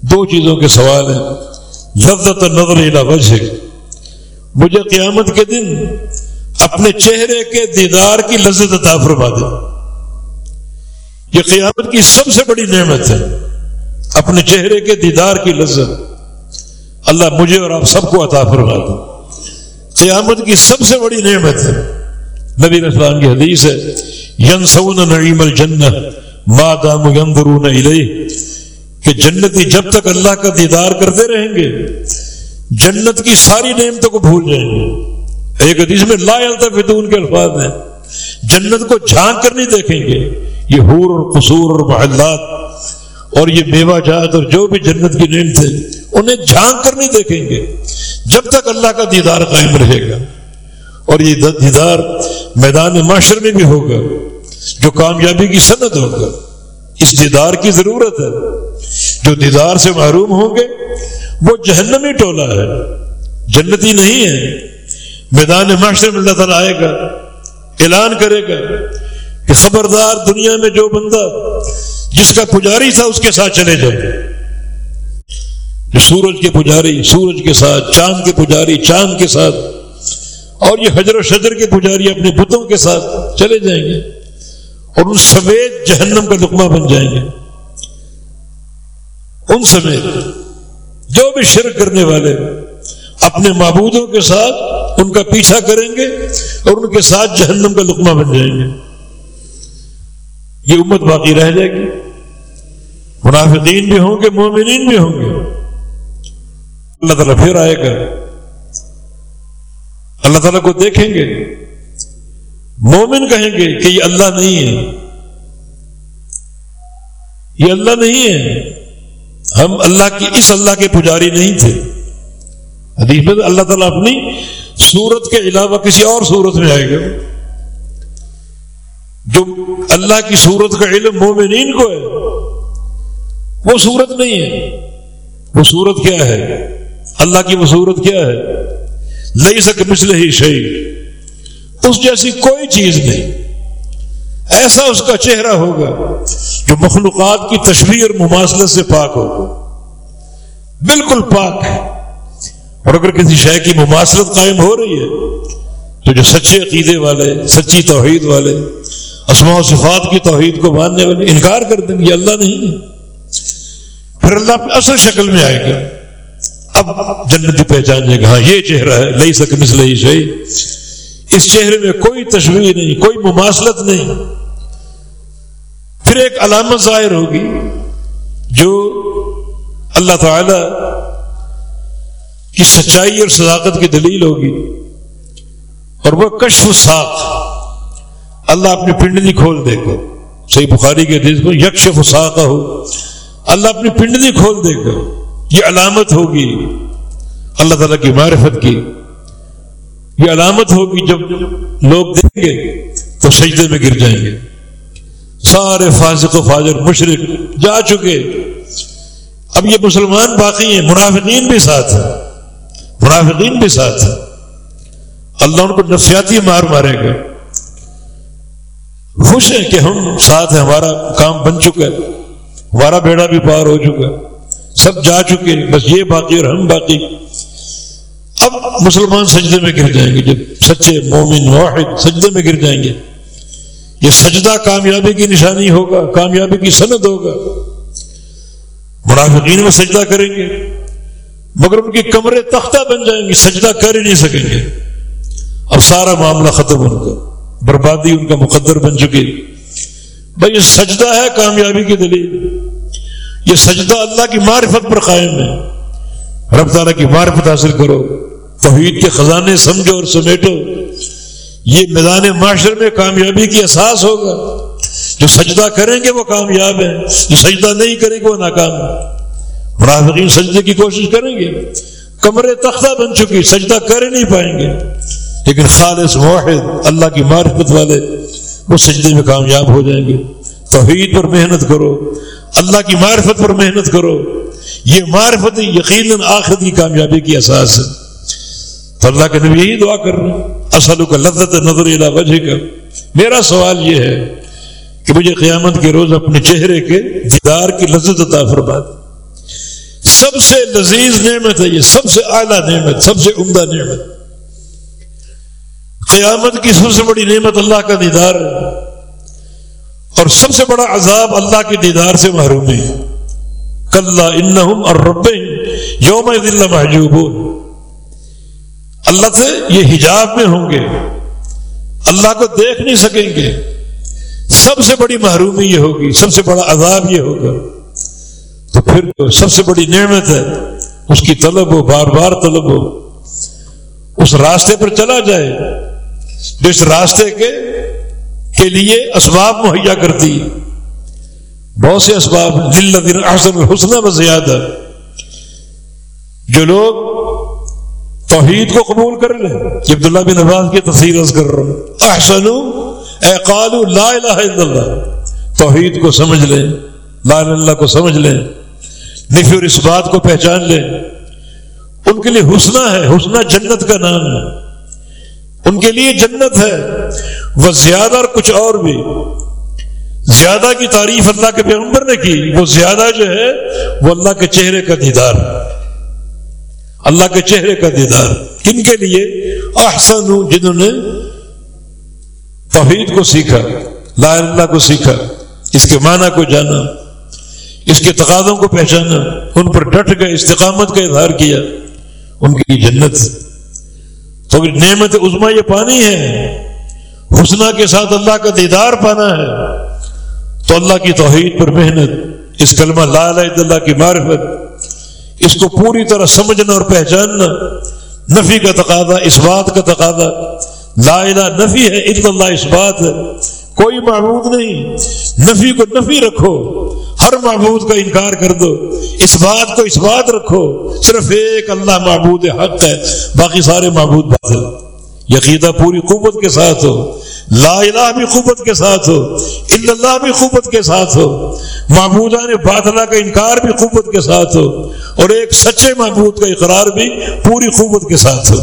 دو چیزوں کے سوال ہیں۔ لذت نظر وجہ مجھے قیامت کے دن اپنے چہرے کے دیدار کی لذت عطا فرما دے۔ یہ قیامت کی سب سے بڑی نعمت ہے۔ اپنے چہرے کے دیدار کی لذت۔ اللہ مجھے اور آپ سب کو عطا فرما دے۔ قیامت کی سب سے بڑی نعمت ہے۔ نبی اسلام کی حدیث ہے ین سون نعیم الجنت ما دام یندرون الیہ۔ کہ جنتی جب تک اللہ کا دیدار کرتے رہیں گے، جنت کی ساری نعمتوں کو بھول جائیں گے۔ ایک حدیث میں لا التفتون کے الفاظ ہیں۔ جنت کو جھانک کر نہیں دیکھیں گے۔ یہ حور اور قصور اور محلات اور یہ میوہ جات اور جو بھی جنت کی نعمت ہے انہیں جھانک کر نہیں دیکھیں گے۔ جب تک اللہ کا دیدار قائم رہے گا اور یہ دیدار میدان معاشر میں بھی ہوگا، جو کامیابی کی صنعت ہوگا۔ اس دیدار کی ضرورت ہے۔ جو دیدار سے محروم ہوں گے، وہ جہنمی ٹولہ ہے۔ جنتی نہیں ہے۔ میدان معاشرے میں اللہ تعالیٰ آئے گا، اعلان کرے گا۔ کہ خبردار دنیا میں جو بندہ جس کا پجاری تھا اس کے ساتھ چلے جائے۔ جو سورج کے پجاری، سورج کے ساتھ، چاند کے پجاری، چاند کے ساتھ۔ اور یہ حجر و شجر کے پجاری اپنے بتوں کے ساتھ چلے جائیں گے۔ اور ان سمیت جہنم کا لقمہ بن جائیں گے۔ ان سمیت جو بھی شرک کرنے والے اپنے معبودوں کے ساتھ ان کا پیچھا کریں گے اور ان کے ساتھ جہنم کا لقمہ بن جائیں گے۔ یہ امت باقی رہ جائے گی۔ منافقین بھی ہوں گے، مومنین بھی ہوں گے۔ اللہ تعالیٰ پھر آئے گا۔ اللہ تعالیٰ کو دیکھیں گے۔ مومن کہیں گے کہ یہ اللہ نہیں ہے۔ یہ اللہ نہیں ہے۔ ہم اللہ کی اس اللہ کے پجاری نہیں تھے۔ حدیث میں اللہ تعالیٰ اپنی صورت کے علاوہ کسی اور صورت میں آئے گا۔ جو اللہ کی صورت کا علم مومنین کو ہے، وہ صورت نہیں ہے۔ وہ صورت کیا ہے؟ اللہ کی وہ صورت کیا ہے؟ لئی سک مسل ہی شہید اس جیسی کوئی چیز نہیں۔ ایسا اس کا چہرہ ہوگا جو مخلوقات کی تشریح اور مماثلت سے پاک ہوگا بالکل پاک ہے۔ اور اگر کسی شے کی مماثلت قائم ہو رہی ہے، تو جو سچے عقیدے والے، سچی توحید والے اسماء و صفات کی توحید کو ماننے والے انکار کر دیں گے اللہ نہیں ہے۔ پھر اللہ اصل شکل میں آئے گا۔ اب جنت پہچان جائے گا ہاں یہ چہرہ ہے، لئی سک مسل ہی صحیح۔ اس چہرے میں کوئی تشریح نہیں، کوئی مماثلت نہیں۔ پھر ایک علامت ظاہر ہوگی، جو اللہ تعالی کی سچائی اور صداقت کی دلیل ہوگی۔ اور وہ کشف ساخ اللہ اپنی پنڈلی کھول دے گا۔ صحیح بخاری کے دل کو یکشف ساخ ہو اللہ اپنی پنڈلی کھول دے گا۔ یہ علامت ہوگی۔ اللہ تعالیٰ کی معرفت کی۔ یہ علامت ہوگی جب لوگ دیکھیں گے تو سجدے میں گر جائیں گے۔ سارے فاسق و فاجر مشرق جا چکے۔ اب یہ مسلمان باقی ہیں، منافقین بھی ساتھ ہیں۔ منافقین بھی ساتھ ہیں۔ اللہ ان کو نفسیاتی مار مارے گا۔ خوش ہیں کہ ہم ساتھ ہیں، ہمارا کام بن چکا ہے، ہمارا بیڑا بھی پار ہو چکا ہے، سب جا چکے بس یہ باقی اور ہم باقی اب مسلمان سجدے میں گر جائیں گے، جب سچے مومن واحد سجدے میں گر جائیں گے، یہ سجدہ کامیابی کی نشانی ہوگا، کامیابی کی سند ہوگا۔ منافقین میں سجدہ کریں گے، مگر ان کی کمرے تختہ بن جائیں گے، سجدہ کر ہی نہیں سکیں گے۔ اب سارا معاملہ ختم ان کا بربادی ان کا مقدر بن چکی۔ بھائی یہ سجدہ ہے کامیابی کی دلیل۔ یہ سجدہ اللہ کی معرفت پر قائم ہے۔ رب تعالیٰ کی معرفت حاصل کرو۔ توحید کے خزانے سمجھو اور سمیٹو۔ یہ میدان معاشر میں کامیابی کی احساس ہوگا۔ جو سجدہ کریں گے وہ کامیاب ہیں۔ جو سجدہ نہیں کریں گے وہ ناکام ہے منافقین سجدے کی کوشش کریں گے۔ کمرے تختہ بن چکی، سجدہ کر ہی نہیں پائیں گے۔ لیکن خالص واحد اللہ کی معرفت والے وہ سجدے میں کامیاب ہو جائیں گے۔ توحید پر محنت کرو، اللہ کی معرفت پر محنت کرو۔ یہ معرفت یقیناً آخر کی کامیابی کی احساس ہے۔ تو اللہ کے نبی یہی دعا کر رہے ہیں۔ اصل کا لذت نظر وجہ کا میرا سوال یہ ہے کہ مجھے قیامت کے روز اپنے چہرے کے دیدار کی لذت عطا فرما سب سے لذیذ نعمت ہے یہ، سب سے اعلیٰ نعمت، سب سے عمدہ نعمت۔ قیامت کی سب سے بڑی نعمت اللہ کا دیدار ہے۔ اور سب سے بڑا عذاب اللہ کے دیدار سے محروم ہے۔ کل انہم اور رب یوم دل محجوب اللہ سے یہ حجاب میں ہوں گے۔ اللہ کو دیکھ نہیں سکیں گے۔ سب سے بڑی محرومی یہ ہوگی، سب سے بڑا عذاب یہ ہوگا۔ تو پھر تو سب سے بڑی نعمت ہے، اس کی طلب ہو، بار بار طلب ہو۔ اس راستے پر چلا جائے۔ جس راستے کے کے لیے اسباب مہیا کرتی بہت سے اسباب دل احسن الحسن و زیادہ۔ جو لوگ توحید کو قبول کر لیں۔ کہ عبداللہ بن عباس کی تصویر عرض کر رہا ہوں۔ احسن اے قالو لا الہ الا اللہ۔ توحید کو سمجھ لیں۔ لا الہ اللہ کو سمجھ لیں۔ نفی اور اس بات کو پہچان لیں۔ ان کے لیے حسنہ ہے۔ حسنہ جنت کا نام ہے۔ ان کے لیے جنت ہے، وہ زیادہ اور کچھ اور بھی۔ زیادہ کی تعریف اللہ کے پیغمبر نے کی، وہ زیادہ جو ہے، وہ اللہ کے چہرے کا دیدار۔ اللہ کے چہرے کا دیدار۔ کن کے لیے احسن ہوں جنہوں نے توحید کو سیکھا، لا اللہ کو سیکھا، اس کے معنی کو جانا، اس کے تقاضوں کو پہچانا، ان پر ڈٹ گئے، استقامت کا اظہار کیا، ان کی جنت۔ تو نعمت عزما یہ پانی ہے۔ حسنہ کے ساتھ اللہ کا دیدار پانا ہے۔ تو اللہ کی توحید پر محنت، اس کلمہ لا الہ الا اللہ کی معرفت، اس کو پوری طرح سمجھنا اور پہچاننا، نفی کا تقاضا، اس بات کا تقاضا۔ لا الہ نفی ہے الا اللہ، اس بات ہے۔ کوئی معبود نہیں، نفی کو نفی رکھو۔ ہر معبود کا انکار کر دو۔ اس بات کو اس بات رکھو، صرف ایک اللہ معبود حق ہے، باقی سارے معبود بات یقیدہ پوری قوت کے ساتھ ہو۔ لا الہ بھی قوت کے ساتھ ہو۔ اللہ بھی قوت کے ساتھ ہو۔ معبودہ نے کا انکار بھی قوت کے ساتھ ہو۔ اور ایک سچے معبود کا اقرار بھی پوری قوت کے ساتھ ہو۔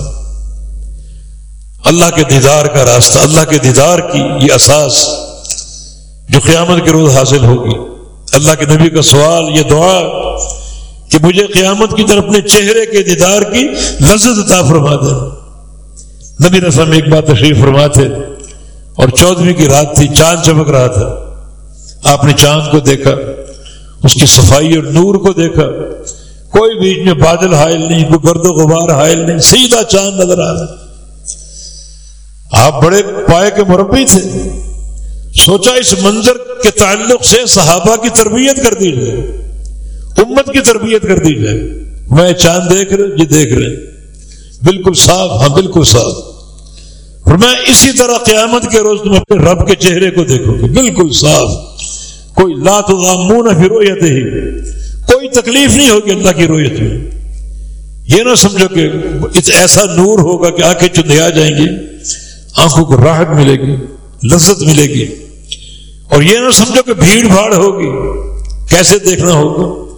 اللہ کے دیدار کا راستہ، اللہ کے دیدار کی یہ اساس جو قیامت کے روز حاصل ہوگی۔ اللہ کے نبی کا سوال، یہ دعا کہ مجھے قیامت کی طرف اپنے چہرے کے دیدار کی لذت عطا فرما دے۔ نبی رسم ایک بات تشریف فرما تھے اور چودھری کی رات تھی، چاند چمک رہا تھا۔ آپ نے چاند کو دیکھا، اس کی صفائی اور نور کو دیکھا۔ کوئی بیچ میں بادل حائل نہیں، کوئی گرد و غبار حائل نہیں، سیدھا چاند نظر آ رہا۔ آپ بڑے پائے کے مربی تھے۔ سوچا اس منظر کے تعلق سے صحابہ کی تربیت کر دی جائے، امت کی تربیت کر دی جائے۔ میں چاند دیکھ رہے، یہ دیکھ رہے۔ بالکل صاف ہاں بالکل صاف۔ اور میں اسی طرح قیامت کے روز تم اپنے رب کے چہرے کو دیکھو گے۔ بالکل صاف۔ کوئی لات غامون پھر ہی کوئی تکلیف نہیں ہوگی اللہ کی رویت میں۔ یہ نہ سمجھو کہ ایسا نور ہوگا کہ آنکھیں چندیا جائیں گی، آنکھوں کو راحت ملے گی، لذت ملے گی۔ اور یہ نہ سمجھو کہ بھیڑ بھاڑ ہوگی۔ کیسے دیکھنا ہوگا؟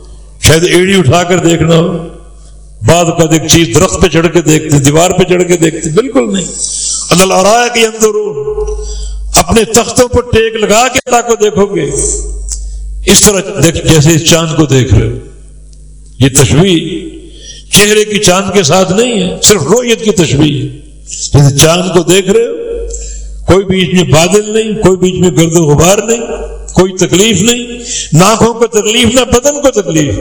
شاید ایڑی اٹھا کر دیکھنا ہو۔ بعد کا ایک چیز درخت پہ چڑھ کے دیکھتے، دیوار پہ چڑھ کے دیکھتے۔ بالکل نہیں۔ اللہ کے اندر اپنے تختوں پر ٹیک لگا کے اللہ کو دیکھو گے۔ اس طرح دیکھ، جیسے اس چاند کو دیکھ رہے۔ یہ تشویش چہرے کی چاند کے ساتھ نہیں ہے، صرف رویت کی تشویش ہے۔ جیسے چاند کو دیکھ رہے ہو کوئی بیچ میں بادل نہیں، کوئی بیچ میں گرد و غبار نہیں، کوئی تکلیف نہیں۔ ناکوں کو تکلیف نہ، بدن کو تکلیف۔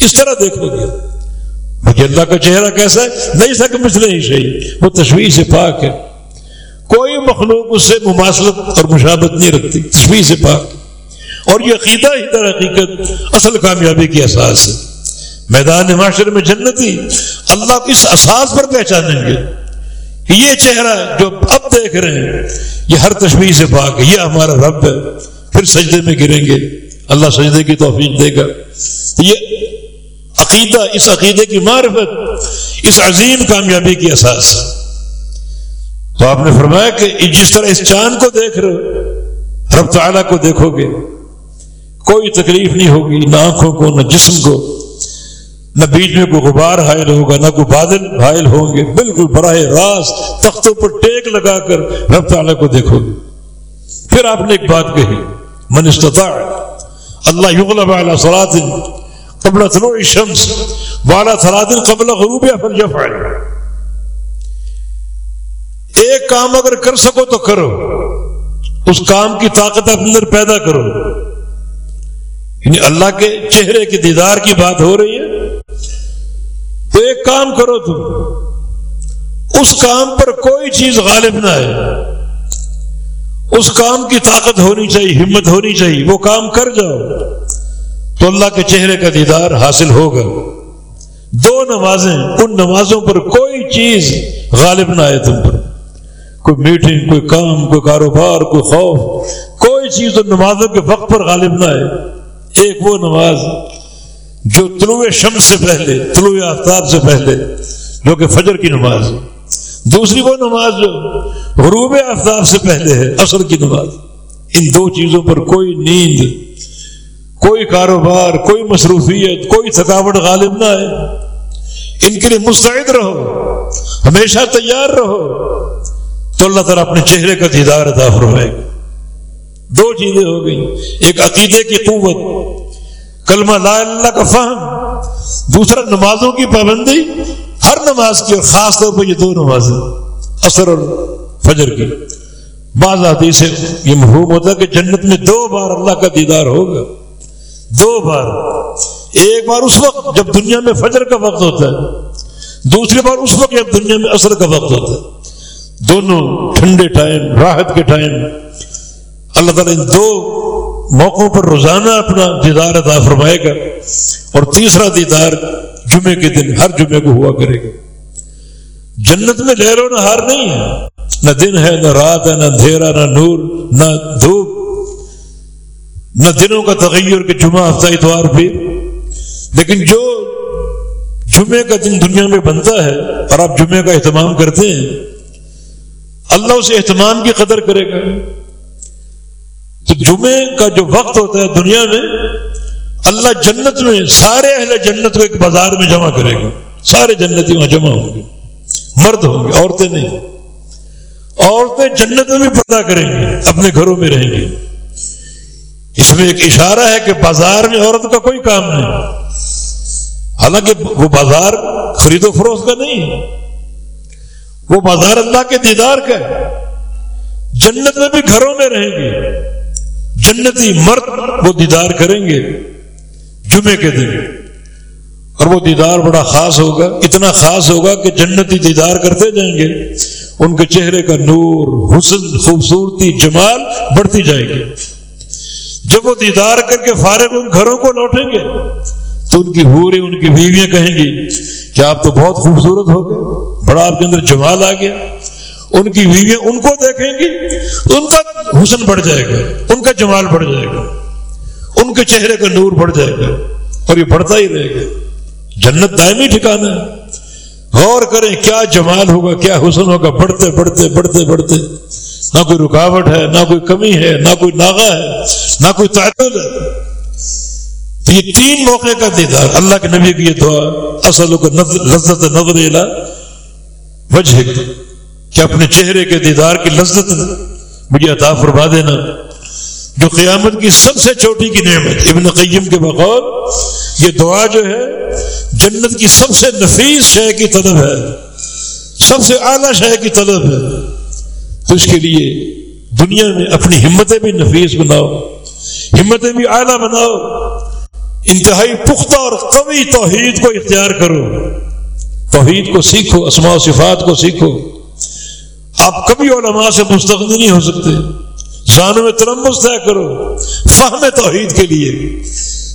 اس طرح دیکھو گے مجھے اللہ کا چہرہ کیسا ہے؟ نہیں سک مسئلے ہی صحیح۔ وہ تصویر سے پاک ہے۔ کوئی مخلوق اس سے مماثلت اور مشابت نہیں رکھتی۔ تصویر سے پاک۔ اور یہ عقیدہ ہی در حقیقت اصل کامیابی کی اساس ہے۔ میدان معاشرے میں جنتی۔ اللہ کس اساس پر پہچانیں گے۔ یہ چہرہ جو اب دیکھ رہے ہیں، یہ ہر تشویش سے پاک ہے، یہ ہمارا رب ہے۔ پھر سجدے میں گریں گے۔ اللہ سجدے کی توفیق دے گا۔ یہ عقیدہ، اس عقیدے کی معرفت، اس عظیم کامیابی کی اساس۔ تو آپ نے فرمایا کہ جس طرح اس چاند کو دیکھ رہے ہو، رب تعالیٰ کو دیکھو گے۔ کوئی تکلیف نہیں ہوگی، نہ آنکھوں کو، نہ جسم کو۔ نہ بیچ میں کوئی غبار حائل ہوگا، نہ کوئی بادل حائل ہوں گے۔ بالکل براہ راست تختوں پر ٹیک لگا کر رب تعالیٰ کو دیکھو۔ گے پھر آپ نے ایک بات کہی، من استطاع، اللہ یغلب علی صلاة قبل طلوع الشمس والا صلاة قبل غروب فلیفعل ایک کام اگر کر سکو تو کرو، اس کام کی طاقت اپنے اندر پیدا کرو۔ یعنی اللہ کے چہرے کے دیدار کی بات ہو رہی ہے ایک کام کرو تم۔ اس کام پر کوئی چیز غالب نہ ہے۔ اس کام کی طاقت ہونی چاہیے، ہمت ہونی چاہیے۔ وہ کام کر جاؤ۔ تو اللہ کے چہرے کا دیدار حاصل ہوگا۔ دو نمازیں، ان نمازوں پر کوئی چیز غالب نہ آئے تم پر۔ کوئی میٹنگ، کوئی کام، کوئی کاروبار، کوئی خوف، کوئی چیز ان نمازوں کے وقت پر غالب نہ آئے۔ ایک وہ نماز جو طلوع شمس سے پہلے، طلوع آفتاب سے پہلے، جو کہ فجر کی نماز دوسری وہ نماز جو غروب آفتاب سے پہلے ہے اصل کی نماز۔ ان دو چیزوں پر کوئی نیند، کوئی کاروبار، کوئی مصروفیت، کوئی تھکاوٹ غالب نہ ہے ان کے لیے مستعد رہو، ہمیشہ تیار رہو۔ تو اللہ تعالیٰ اپنے چہرے کا دیدار ادا فرمائے گا۔ دو چیزیں ہو گئی ایک عقیدے کی قوت کلمہ لا اللہ کا فہم، دوسرا نمازوں کی پابندی، ہر نماز کی، اور خاص طور پر یہ دو نمازیں اثر اور فجر کی۔ بعض آدمی سے یہ محروم ہوتا ہے کہ جنت میں دو بار اللہ کا دیدار ہوگا۔ دو بار۔ ایک بار اس وقت جب دنیا میں فجر کا وقت ہوتا ہے، دوسری بار اس وقت جب دنیا میں اثر کا وقت ہوتا ہے۔ دونوں ٹھنڈے ٹائم، راحت کے ٹائم۔ اللہ تعالیٰ ان دو موقعوں پر روزانہ اپنا دیدار ادا فرمائے گا اور تیسرا دیدار جمعے کے دن، ہر جمعے کو ہوا کرے گا۔ جنت میں لہر و نہار نہیں ہے۔ نہ دن ہے، نہ رات ہے، نہ اندھیرا، نہ نور، نہ دھوپ۔ نہ دنوں کا تغیر کہ جمعہ، ہفتہ، اتوار بھی لیکن جو جمعے کا دن دنیا میں بنتا ہے اور آپ جمعے کا اہتمام کرتے ہیں، اللہ اس اہتمام کی قدر کرے گا۔ تو جمعے کا جو وقت ہوتا ہے دنیا میں، اللہ جنت میں، سارے اہل جنت کو ایک بازار میں جمع کرے گا۔ سارے جنتی وہاں جمع ہوں گے۔ مرد ہوں گے، عورتیں نہیں۔ عورتیں جنت میں بھی پردہ کریں گے، اپنے گھروں میں رہیں گے۔ اس میں ایک اشارہ ہے کہ بازار میں عورت کا کوئی کام نہیں۔ حالانکہ وہ بازار خرید و فروخت کا نہیں ہے۔ وہ بازار اللہ کے دیدار کا ہے۔ جنت میں بھی گھروں میں رہیں گے۔ جنتی مرد وہ دیدار کریں گے جمعے کے دن۔ اور وہ دیدار بڑا خاص ہوگا، اتنا خاص ہوگا کہ جنتی دیدار کرتے جائیں گے۔ ان کے چہرے کا نور، حسن، خوبصورتی، جمال بڑھتی جائے گی۔ جب وہ دیدار کر کے فارغ ان گھروں کو لوٹیں گے، تو ان کی بورے ان کی بیویاں کہیں گی کہ آپ تو بہت خوبصورت ہو گئے، بڑا آپ کے اندر جمال آ گیا۔ ان کی بیویاں ان کو دیکھیں گی ان کا حسن بڑھ جائے گا، ان کا جمال بڑھ جائے گا، ان کے چہرے کا نور بڑھ جائے گا اور یہ بڑھتا ہی رہے گا۔ جنت دائمی ٹھکانا ہے۔ غور کریں کیا جمال ہوگا، کیا حسن ہوگا۔ بڑھتے بڑھتے بڑھتے بڑھتے۔ نہ کوئی رکاوٹ ہے، نہ کوئی کمی ہے، نہ کوئی ناغا ہے، نہ کوئی تعدد ہے۔ تو یہ تین موقع کا دیدار۔ اللہ کے نبی کی یہ دعا، اصل کو لذت نظر وجہ کہ اپنے چہرے کے دیدار کی لذت مجھے عطا فرما دینا۔ جو قیامت کی سب سے چھوٹی کی نعمت، ابن قیم کے بقول یہ دعا جو ہے، جنت کی سب سے نفیس شے کی طلب ہے، سب سے اعلیٰ شے کی طلب ہے۔ تو اس کے لیے دنیا میں اپنی ہمتیں بھی نفیس بناؤ، ہمتیں بھی اعلیٰ بناؤ۔ انتہائی پختہ اور قوی توحید کو اختیار کرو۔ توحید کو سیکھو، اسماء و صفات کو سیکھو۔ آپ کبھی علماء سے مستقل نہیں ہو سکتے۔ زانوں میں ترمز طے کرو۔ فہم توحید کے لیے۔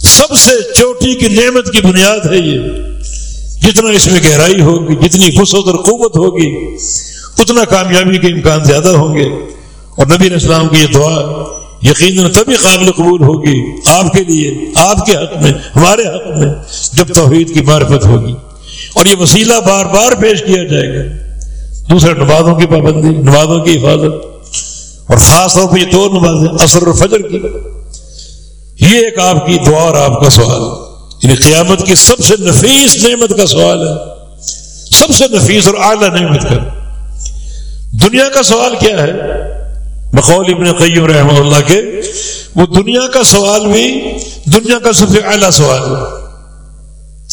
سب سے چوٹی کی نعمت کی بنیاد ہے یہ۔ جتنا اس میں گہرائی ہوگی، جتنی خصوص اور قوت ہوگی، اتنا کامیابی کے امکان زیادہ ہوں گے۔ اور نبی اسلام کی یہ دعا یقیناً تبھی قابل قبول ہوگی آپ کے لیے، آپ کے حق میں، ہمارے حق میں، جب توحید کی معرفت ہوگی۔ اور یہ وسیلہ بار بار پیش کیا جائے گا۔ دوسرے نمازوں کی پابندی، نمازوں کی حفاظت، اور خاص طور پہ یہ دو نمازیں اثر و فجر کی۔ یہ ایک آپ کی دعا اور آپ کا سوال۔ یعنی قیامت کی سب سے نفیس نعمت کا سوال ہے۔ سب سے نفیس اور اعلیٰ نعمت کا۔ دنیا کا سوال کیا ہے؟ بقول ابن قیم رحمہ اللہ کے۔ وہ دنیا کا سوال بھی دنیا کا سب سے اعلیٰ سوال ہے۔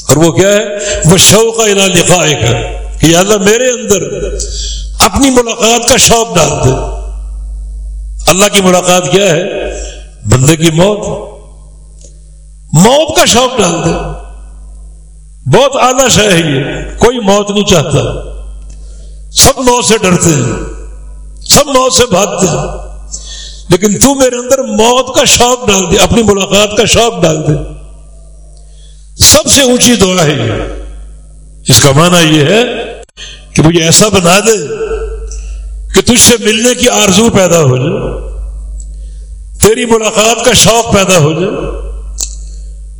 اور وہ کیا ہے؟ وہ شوق کا لکھا کا کہ اللہ میرے اندر اپنی ملاقات کا شوق ڈال دے۔ اللہ کی ملاقات کیا ہے؟ بندے کی موت۔ موت کا شوق ڈال دے۔ بہت اعلیٰ ہے یہ۔ کوئی موت نہیں چاہتا۔ سب موت سے ڈرتے ہیں۔ سب موت سے بھاگتے ہیں۔ لیکن تو میرے اندر موت کا شوق ڈال دے، اپنی ملاقات کا شوق ڈال دے۔ سب سے اونچی دعا ہے یہ۔ اس کا معنی یہ ہے کہ مجھے ایسا بنا دے کہ تجھ سے ملنے کی آرزو پیدا ہو جائے، تیری ملاقات کا شوق پیدا ہو جائے۔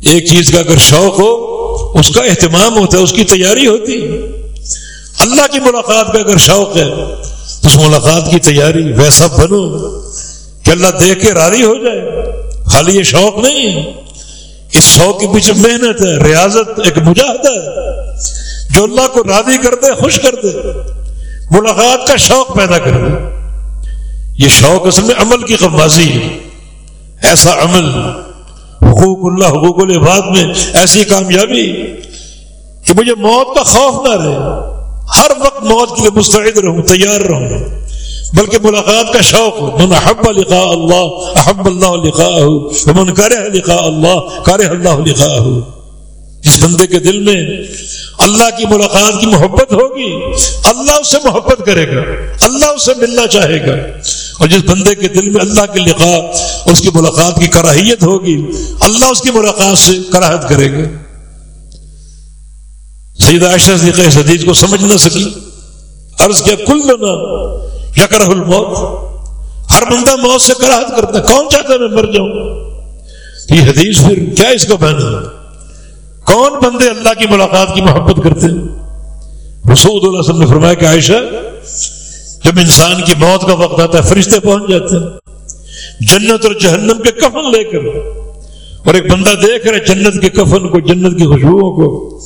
ایک چیز کا اگر شوق ہو، اس کا اہتمام ہوتا ہے، اس کی تیاری ہوتی ہے۔ اللہ کی ملاقات کا اگر شوق ہے، تو اس ملاقات کی تیاری ویسا بنو کہ اللہ دیکھ کے راری ہو جائے۔ خالی یہ شوق نہیں ہے۔ اس شوق کے پیچھے محنت ہے، ریاضت ایک مجاہدہ ہے۔ جو اللہ کو راضی کر دے، خوش کر دے۔ ملاقات کا شوق پیدا کر دے۔ یہ شوق اصل میں عمل کی قباضی ہے۔ ایسا عمل حقوق اللہ، حقوق العباد میں ایسی کامیابی کہ مجھے موت کا خوف نہ رہے۔ ہر وقت موت کے لیے مستعد رہوں، تیار رہوں۔ بلکہ ملاقات کا شوق من احب لقاء اللہ، احب اللہ لقاء من کرے لقاء اللہ کرے اللہ لقاء جس بندے کے دل میں اللہ کی ملاقات کی محبت ہوگی۔ اللہ اس سے محبت کرے گا۔ اللہ اس سے ملنا چاہے گا۔ اور جس بندے کے دل میں اللہ کے لقاء، اس کی ملاقات کی کراہیت ہوگی، اللہ اس کی ملاقات سے کراہت کرے گا۔ سید عائشہ صدیقہ اس حدیث کو سمجھ نہ سکی۔ عرض کیا، کل نہ یکر الموت۔ ہر بندہ موت سے کراہت کرتا ہے۔ کون چاہتا ہے میں مر جاؤں؟ یہ حدیث پھر کیا اس کا بہنا ہے؟ کون بندے اللہ کی ملاقات کی محبت کرتے ہیں؟ رسول اللہ وسلم نے فرمایا کہ عائشہ، جب انسان کی موت کا وقت آتا ہے، فرشتے پہنچ جاتے ہیں۔ جنت اور جہنم کے کفن لے کر۔ اور ایک بندہ دیکھ رہے جنت کے کفن کو، جنت کی خوشبوؤں کو،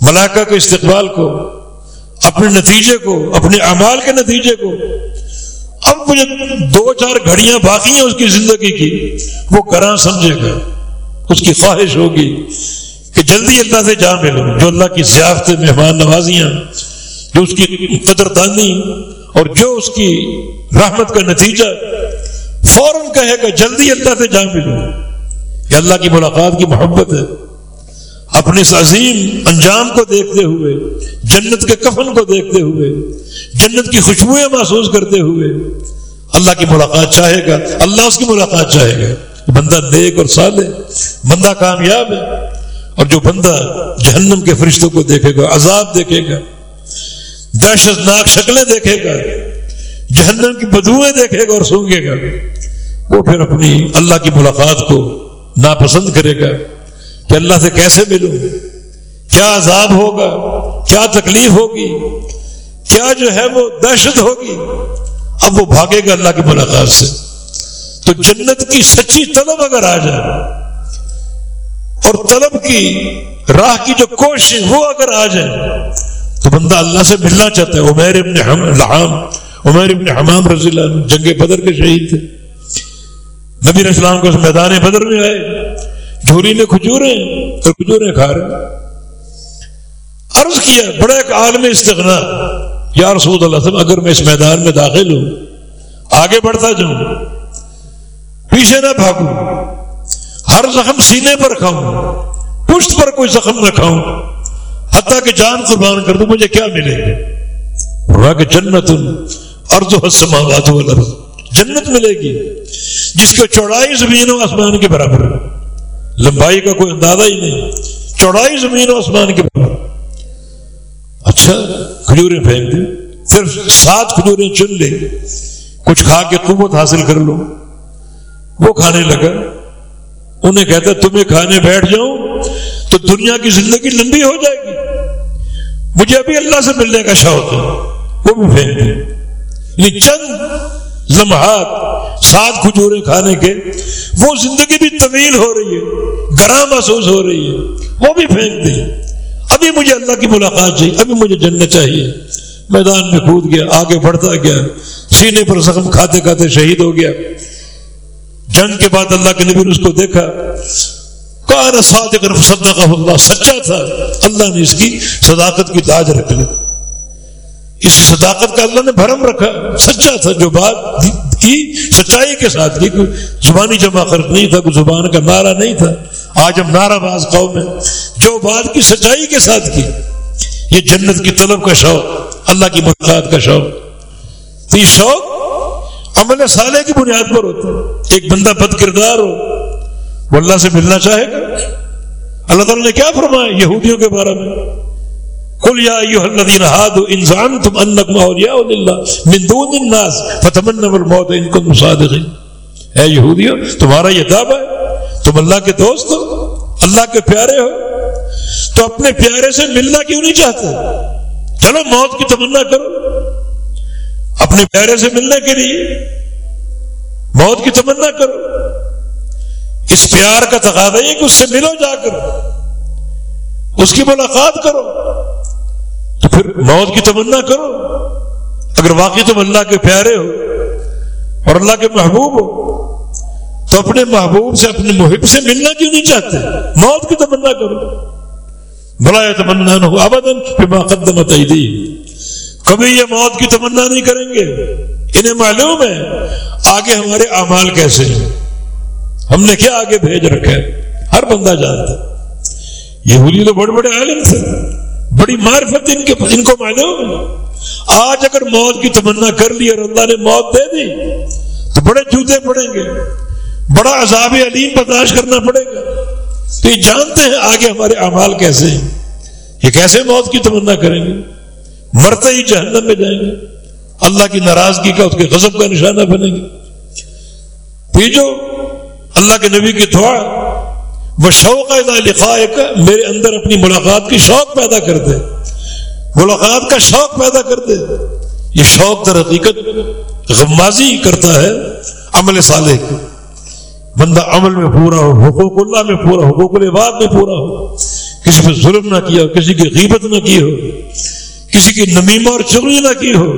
ملاقہ کے استقبال کو، اپنے نتیجے کو، اپنے اعمال کے نتیجے کو۔ اب مجھے دو چار گھڑیاں باقی ہیں اس کی زندگی کی، وہ گراں سمجھے گا۔ اس کی خواہش ہوگی۔ کہ جلدی اللہ سے جا ملو جو اللہ کی ضیافت مہمان نوازیاں جو اس کی قدردانی اور جو اس کی رحمت کا نتیجہ فوراً کہے گا جلدی اللہ سے جا ملو کہ اللہ کی ملاقات کی محبت ہے۔ اپنے اس عظیم انجام کو دیکھتے ہوئے، جنت کے کفن کو دیکھتے ہوئے، جنت کی خوشبوئیں محسوس کرتے ہوئے اللہ کی ملاقات چاہے گا۔ اللہ اس کی ملاقات چاہے گا۔ بندہ دیکھ اور سالے بندہ کامیاب ہے۔ اور جو بندہ جہنم کے فرشتوں کو دیکھے گا، عذاب دیکھے گا دہشت ناک شکلیں دیکھے گا، جہنم کی بدوئیں دیکھے گا اور سونگے گا، وہ پھر اپنی اللہ کی ملاقات کو ناپسند کرے گا کہ اللہ سے کیسے ملوں؟ کیا عذاب ہوگا؟ کیا تکلیف ہوگی؟ کیا جو ہے وہ دہشت ہوگی؟ اب وہ بھاگے گا اللہ کی ملاقات سے۔ تو جنت کی سچی طلب اگر آ جائے اور طلب کی، راہ کی جو کوشش وہ اگر آ جائے، تو بندہ اللہ سے ملنا چاہتا ہے۔ عمیر ابن لحام، عمیر ابن حمام رضی اللہ جنگ بدر کے شہید تھے۔ نبی اسلام کو اس میدان بدر میں آئے۔ جھولی میں کھجورے اور کھجورے کھا رہے عرض کیا، بڑا ایک عالم استغنا، یا رسول اللہ وسلم، اگر میں اس میدان میں داخل ہوں، آگے بڑھتا جاؤں، پیچھے نہ بھاگوں ہر زخم سینے پر کھاؤں، پشت پر کوئی زخم نہ کھاؤں، حتیٰ کہ جان قربان کر دوں، مجھے کیا ملے گا؟ کہ جنت ارض السماوات والارض، جنت ملے گی، جس کو چوڑائی زمین و آسمان کے برابر۔ لمبائی کا کوئی اندازہ ہی نہیں، چوڑائی زمین و آسمان کے برابر۔ اچھا کھجوریں پھینک دیں، صرف سات کھجوریں چن لے کچھ کھا کے قوت حاصل کر لو۔ وہ کھانے لگا۔ انہیں کہتا تمہیں کھانے بیٹھ جاؤں تو دنیا کی زندگی لمبی ہو جائے گی. مجھے ابھی اللہ سے ملنے کا شوق ہے، وہ بھی پھینک دیں۔ یہ چند لمحات سات کھجورے کھانے کے، وہ زندگی بھی طویل ہو رہی ہے گرا محسوس ہو رہی ہے، وہ بھی پھینک دیں۔ ابھی مجھے اللہ کی ملاقات چاہیے، ابھی مجھے جنت چاہیے۔ میدان میں کود گیا، آگے بڑھتا گیا، سینے پر زخم کھاتے کھاتے شہید ہو گیا۔ جنگ کے بعد اللہ کے نبی نے اس کو دیکھا۔ کہا صادق صدقہ اللہ، سچا تھا۔ اللہ نے اس کی صداقت کی تاج رکھ لی۔ اس صداقت کا اللہ نے بھرم رکھا۔ سچا تھا جو بات کی، سچائی کے ساتھ کی۔ کوئی زبانی جمع خرچ نہیں تھا، کوئی زبان کا نعرہ نہیں تھا۔ آج ہم نعرہ باز قوم ہے جو بات کی، سچائی کے ساتھ کی۔ یہ جنت کی طلب کا شوق، اللہ کی ملاقات کا شوق۔ تو یہ شوق عمل سالے کی بنیاد پر ہوتا ہے۔ ایک بندہ بد کردار ہو، وہ اللہ سے ملنا چاہے گا۔ اللہ تعالیٰ نے کیا فرمایا یہودیوں کے بارے میں؟ قل یا ایوہ الذین ہادو انزان تم انکم اولیاء اللہ من دون الناس فتمنوا الموت ان کنتم صادقین۔ اے یہودیوں، تمہارا یہ دعویٰ ہے، تم اللہ کے دوست ہو، اللہ کے پیارے ہو، تو اپنے پیارے سے ملنا کیوں نہیں چاہتے؟ چلو موت کی تمنا کرو۔ اپنے پیارے سے ملنے کے لیے موت کی تمنا کرو۔ اس پیار کا تقاضا یہ کہ اس سے ملو جا کر۔ اس کی ملاقات کرو۔ تو پھر موت کی تمنا کرو۔ اگر واقعی تم اللہ کے پیارے ہو اور اللہ کے محبوب ہو، تو اپنے محبوب سے اپنے محب سے ملنا کیوں نہیں چاہتے؟ موت کی تمنا کرو۔ بلا یہ تمنا نہ ہو آبادن قدمت عیدی کبھی یہ موت کی تمنا نہیں کریں گے۔ انہیں معلوم ہے آگے ہمارے اعمال کیسے ہیں؟ ہم نے کیا آگے بھیج رکھا ہے؟ ہر بندہ جانتا یہ ہولی تو بڑے بڑے عالم تھے۔ بڑی معرفت ان کے ان کو معلوم ہے۔ آج اگر موت کی تمنا کر لی اور اللہ نے موت دے دی، تو بڑے جوتے پڑیں گے۔ بڑا عذاب علیم برداشت کرنا پڑے گا۔ تو یہ جانتے ہیں آگے ہمارے اعمال کیسے ہیں۔ یہ کیسے موت کی تمنا کریں گے؟ مرتے ہی جہنم میں جائیں گے۔ اللہ کی ناراضگی کا اس کے غضب کا نشانہ بنے گے پیجو اللہ کے نبی کی دعا، وہ شوق لکھا میرے اندر اپنی ملاقات کی شوق پیدا کر دے۔ ملاقات کا شوق پیدا کر دے۔ یہ شوق در حقیقت غمازی کرتا ہے عمل صالح کی۔ بندہ عمل میں پورا ہو، حقوق اللہ میں پورا ہو، حقوق العباد میں پورا ہو۔ کسی پہ ظلم نہ کیا ہو، کسی کی غیبت نہ کی ہو۔ کسی کی نمیمہ اور چغلی نہ کی ہو۔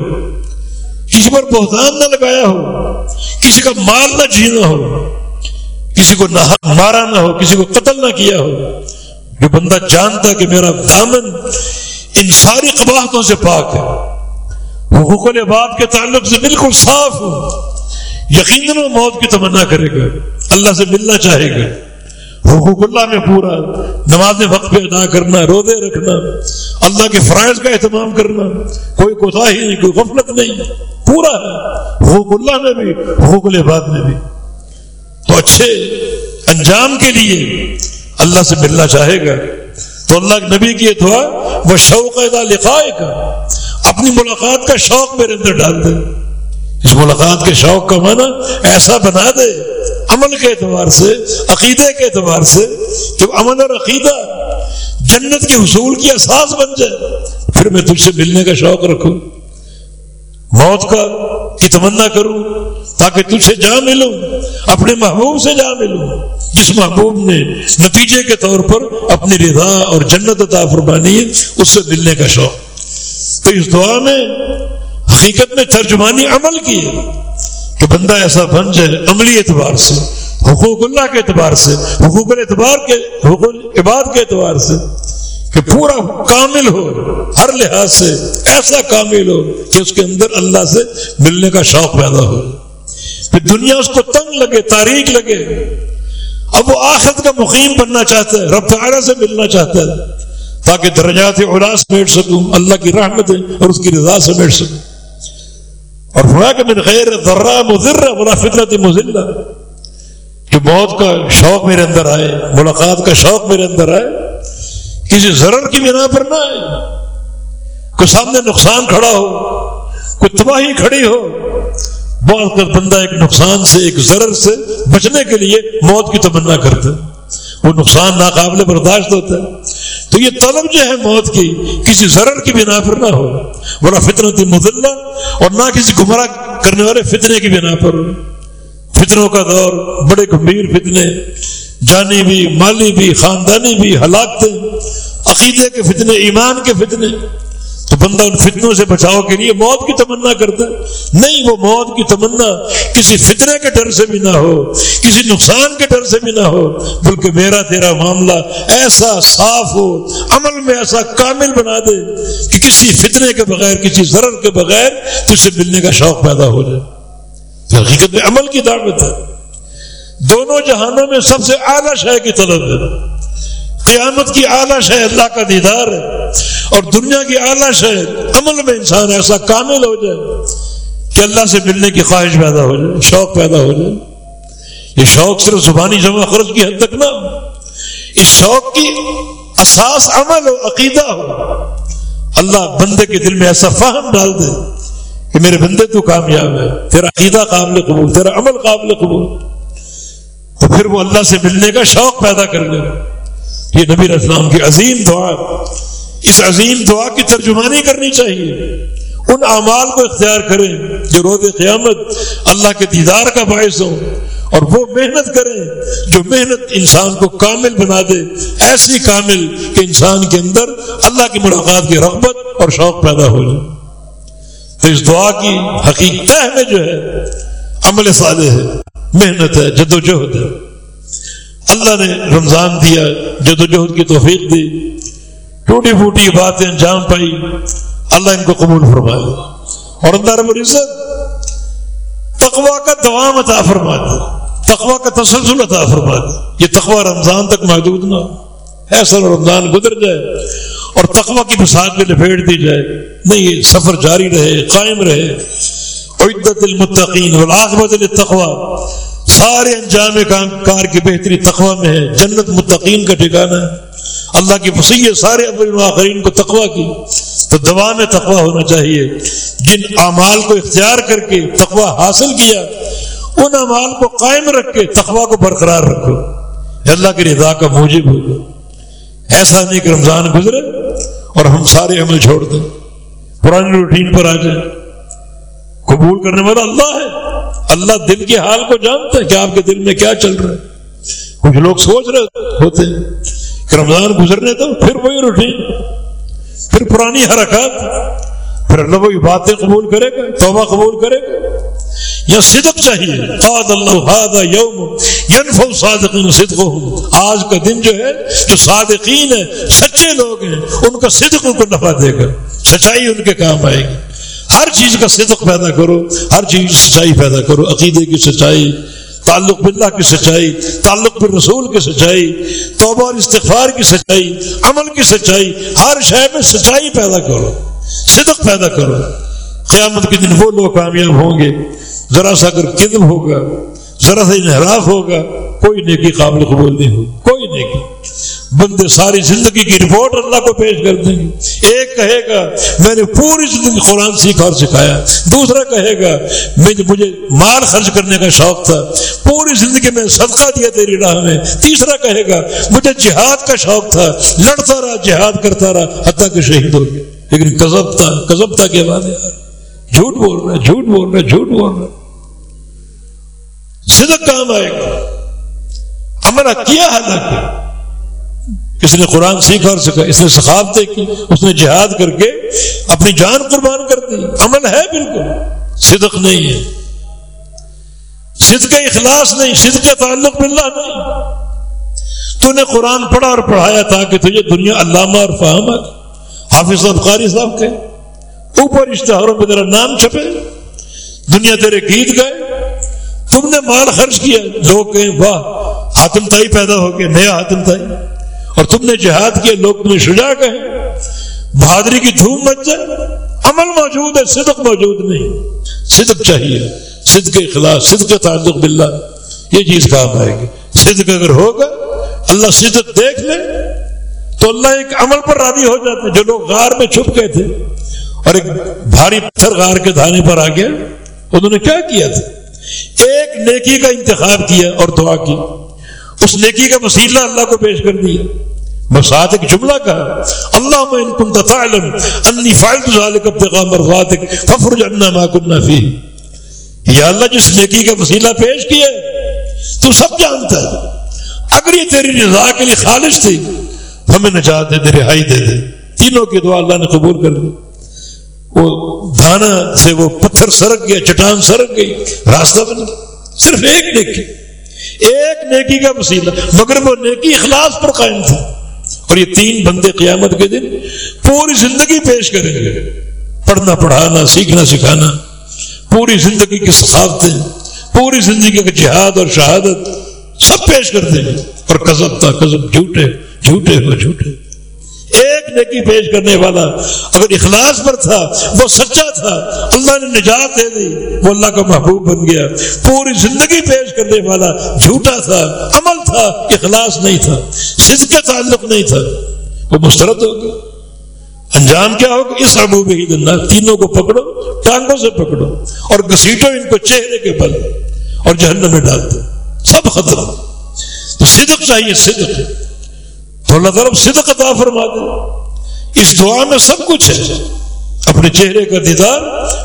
کسی پر بہتان نہ لگایا ہو، کسی کا مال نہ جینا ہو، کسی کو نہ مارا نہ ہو، کسی کو قتل نہ کیا ہو، جو بندہ جانتا کہ میرا دامن ان ساری قباحتوں سے پاک ہے حقوق العباد کے تعلق سے بالکل صاف ہو، یقیناً موت کی تمنا کرے گا، اللہ سے ملنا چاہے گا۔ حقوق اللہ میں پورا نماز وقت پہ ادا کرنا، روزے رکھنا، اللہ کے فرائض کا اہتمام کرنا، کوئی کوتا ہی نہیں، کوئی غفلت نہیں، پورا ہے۔ حقوق اللہ میں بھی حقوق العباد میں بھی۔ تو اچھے انجام کے لیے اللہ سے ملنا چاہے گا۔ تو اللہ کے نبی کی دعا وہ شوق ادا لکھائے گا اپنی ملاقات کا شوق میرے اندر ڈال دے۔ اس ملاقات کے شوق کا معنی ایسا بنا دے عمل کے اعتبار سے، عقیدے کے اعتبار سے کہ عمل اور عقیدہ جنت کے حصول کی احساس بن جائے۔ پھر میں تجھ سے ملنے کا شوق رکھوں، موت کا کی تمنا کروں، تاکہ تجھ سے جا ملوں، اپنے محبوب سے جا ملوں۔ جس محبوب نے نتیجے کے طور پر اپنی رضا اور جنت عطا فرمانی ہے، اس سے ملنے کا شوق۔ تو اس دعا میں حقیقت میں ترجمانی عمل کی ہے کہ بندہ ایسا بن جائے عملی اعتبار سے، حقوق اللہ کے اعتبار سے، حقوق الاعتبار کے، حقوق عباد کے اعتبار سے کہ پورا کامل ہو، ہر لحاظ سے ایسا کامل ہو کہ اس کے اندر اللہ سے ملنے کا شوق پیدا ہو۔ پھر دنیا اس کو تنگ لگے تاریخ لگے۔ اب وہ آخرت کا مقیم بننا چاہتا ہے، رب تعالیٰ سے ملنا چاہتا ہے تاکہ درجات اولا سمیٹ سکوں، اللہ کی رحمت اور اس کی رضا سمیٹ سکوں۔ اور ہوا کہ من خیر ذرہ مضر بلا فطرت مزلہ کہ موت کا شوق میرے اندر آئے، ملاقات کا شوق میرے اندر آئے، کسی ضرر کی بنا پر نہ آئے۔ کوئی سامنے نقصان کھڑا ہو، کوئی تباہی کھڑی ہو بہت بندہ ایک نقصان سے، ایک ضرر سے بچنے کے لیے موت کی تمنا کرتا ہے۔ وہ نقصان ناقابل برداشت ہوتا ہے۔ تو یہ طلب جو ہے موت کی، کسی ضرر کی بنا پر نہ ہو۔ بڑا فطرت مدلہ اور نہ کسی گمراہ کرنے والے فتنے کی بنا پر۔ ہو فتنوں کا دور، بڑے گمبھیر فتنے، جانی بھی، مالی بھی، خاندانی بھی، ہلاکتیں، عقیدے کے فتنے، ایمان کے فتنے۔ تو بندہ ان فتنوں سے بچاؤ کے لیے موت کی تمنا کرتا ہے۔ نہیں، وہ موت کی تمنا کسی فتنے کے ڈر سے بھی نہ ہو، کسی نقصان کے ڈر سے بھی نہ ہو، بلکہ میرا تیرا معاملہ ایسا صاف ہو، عمل میں ایسا کامل بنا دے کہ کسی فتنے کے بغیر، کسی ضرر کے بغیر تجھ سے ملنے کا شوق پیدا ہو جائے۔ حقیقت میں عمل کی دعوت ہے۔ دونوں جہانوں میں سب سے اعلیٰ شہ کی طلب ہے۔ قیامت کی اعلیٰ شہ اللہ کا دیدار ہے اور دنیا کی اعلیٰ شہ عمل میں انسان ایسا کامل ہو جائے کہ اللہ سے ملنے کی خواہش پیدا ہو جائے، شوق پیدا ہو جائے۔ یہ شوق صرف زبانی جمع خرچ کی حد تک نہ ہو، اس شوق کی اساس عمل ہو عقیدہ ہو۔ اللہ بندے کے دل میں ایسا فہم ڈال دے کہ میرے بندے تو کامیاب ہے تیرا عقیدہ قابل قبول، تیرا عمل قابل قبول۔ تو پھر وہ اللہ سے ملنے کا شوق پیدا کر لے۔ یہ نبی اسلام کی عظیم دعا اس عظیم دعا کی ترجمانی کرنی چاہیے۔ ان اعمال کو اختیار کریں جو روز قیامت اللہ کے دیدار کا باعث ہوں۔ اور وہ محنت کریں جو محنت انسان کو کامل بنا دے۔ ایسی کامل کہ انسان کے اندر اللہ کی ملاقات کی رغبت اور شوق پیدا ہو جائے۔ تو اس دعا کی حقیقت میں جو ہے، عمل صالح ہے، محنت ہے، جد و جہد ہے۔ اللہ نے رمضان دیا جد و جہد کی توفیق دی۔ ٹوٹی پھوٹی باتیں انجام پائی۔ اللہ ان کو قبول فرمائے۔ اور اللہ رب العزت تقوا کا دوام عطا فرما دے تقوا کا تسلسل عطا فرما دے یہ تقوا رمضان تک محدود نہ ایسا رمضان گزر جائے اور تقوا کی بسات میں لپیٹ دی جائے۔ نہیں، یہ سفر جاری رہے، قائم رہے۔ عدت المتقین والعاقبت للتقوى سارے انجام کام کار کی بہتری تقوی میں ہے۔ جنت متقین کا ٹھکانا ہے۔ اللہ کی وسیع سارے اول آخرین کو تقوی کی۔ تو دوا میں تقوی ہونا چاہیے۔ جن اعمال کو اختیار کر کے تقوی حاصل کیا، ان اعمال کو قائم رکھ کے تقوی کو برقرار رکھو۔ اللہ کی رضا کا موجب ہوگا ایسا نہیں کہ رمضان گزرے اور ہم سارے عمل چھوڑ دیں۔ پرانی روٹین پر آ جائیں۔ قبول کرنے والا اللہ ہے۔ اللہ دل کے حال کو جانتا ہے کہ آپ کے دل میں کیا چل رہا ہے۔ کچھ لوگ سوچ رہے ہوتے ہیں کہ رمضان گزرنے تو پھر وہی روٹین، پھر پرانی حرکات، پھر اللہ وہی باتیں قبول کرے گا، توبہ قبول کرے گا۔ یا صدق چاہیے قاد اللہ یوم صادقین صدق آج کا دن جو ہے، جو صادقین ہے سچے لوگ ہیں، ان کا صدق ان کو نفع دے گا، سچائی ان کے کام آئے گی۔ ہر چیز کا صدق پیدا کرو، ہر چیز کی سچائی پیدا کرو، عقیدے کی سچائی، تعلق باللہ کی سچائی، تعلق بالرسول رسول کی سچائی، توبہ اور استغفار کی سچائی، عمل کی سچائی، ہر شہر میں سچائی پیدا کرو، صدق پیدا کرو۔ قیامت کے دن وہ لوگ کامیاب ہوں گے۔ ذرا سا اگر قدم ہوگا، ذرا سا انحراف ہوگا، کوئی نیکی قابل قبول نہیں ہوگی۔ کوئی نیکی بندے ساری زندگی کی رپورٹ اللہ کو پیش کر دیں۔ گے ایک کہے گا، میں نے پوری زندگی قرآن سیکھا اور سکھایا۔ دوسرا کہے گا مجھے مال خرچ کرنے کا شوق تھا۔ پوری زندگی میں صدقہ دیا تیری راہ میں۔ تیسرا کہے گا، مجھے جہاد کا شوق تھا۔ لڑتا رہا، جہاد کرتا رہا، حتیٰ کہ شہید ہو گیا۔ لیکن کزب تھا کزب تھا کے بعد جھوٹ بول رہا ہے جھوٹ بول رہا ہے جھوٹ بول رہا۔ ہے صدق کام آئے گا۔ ہمارا کیا حالانکہ اس نے قرآن سیکھا اور سکھا اس نے ثقافتیں کی اس نے جہاد کر کے اپنی جان قربان کر دی۔ عمل ہے بالکل۔ صدق نہیں ہے۔ صدق اخلاص نہیں، صدق تعلق باللہ نہیں۔ تو نے قرآن پڑھا اور پڑھایا تھا کہ تجھے دنیا علامہ اور فہم حافظ القاری صاحب کے اوپر اشتہاروں پہ تیرا نام چھپے، دنیا تیرے گیت گئے تم نے مال خرچ کیا لوگ کہیں واہ حاتم تائی پیدا ہو گئے نیا حاتم تائی۔ اور تم نے جہاد کیا، لوگ تمہیں شجا کہیں بہادری کی دھوم مچ جائے عمل موجود ہے، صدق موجود نہیں۔ صدق چاہیے۔ صدق اخلاص، صدق تعلق باللہ۔ یہ چیز کام آئے گی۔ صدق اگر ہوگا، اللہ صدق دیکھ لے۔ تو اللہ ایک عمل پر راضی ہو جاتے جو لوگ غار میں چھپ گئے تھے اور ایک بھاری پتھر غار کے دھانے پر آ گیا، انہوں نے کیا کیا تھا؟ ایک نیکی کا انتخاب کیا اور دعا کی۔ اس نیکی کا وسیلہ اللہ کو پیش کر دیا۔ بس ساتھ ایک جملہ کہا اللہ ان کن تعلم، انی ابتغاء ففرج عنا ما كنا فيه یا اللہ جس نیکی کا وسیلہ پیش کیا تو سب جانتا ہے۔ اگر یہ تیری رضا کے لیے خالص تھی، ہمیں نجات دے دے، رہائی دے دے۔ تینوں کی دعا اللہ نے قبول کر لی۔ وہ دھانا سے وہ پتھر سرک گیا، چٹان سرک گئی۔ راستہ بن گیا۔ صرف ایک نیکی۔ ایک نیکی کا وسیلہ، مگر وہ نیکی اخلاص پر قائم تھی اور یہ تین بندے قیامت کے دن پوری زندگی پیش کریں گے۔ پڑھنا، پڑھانا، سیکھنا، سکھانا۔ پوری زندگی کی ثقافتیں، پوری زندگی کا جہاد اور شہادت سب پیش کر دیں گے۔ اور کزب تھا کزب جھوٹے جھوٹے ہو جھوٹے۔ ایک نیکی پیش کرنے والا اگر اخلاص پر تھا، وہ سچا تھا، اللہ نے نجات دے دی، وہ اللہ کا محبوب بن گیا۔ پوری زندگی پیش کرنے والا جھوٹا تھا، عمل تھا، اخلاص نہیں تھا، صدق کا تعلق نہیں تھا۔ وہ مسترد ہو گیا۔ انجام کیا ہوگا؟ اس ابو ہی اللہ تینوں کو پکڑو، ٹانگوں سے پکڑو اور گسیٹو ان کو چہرے کے بل اور جہنم میں ڈال دو۔ سب ختم تو صدق چاہیے، صدق۔ تو اللہ تعالیٰ صدق عطا فرما دے۔ اس دعا میں سب کچھ ہے۔ اپنے چہرے کا دیدار،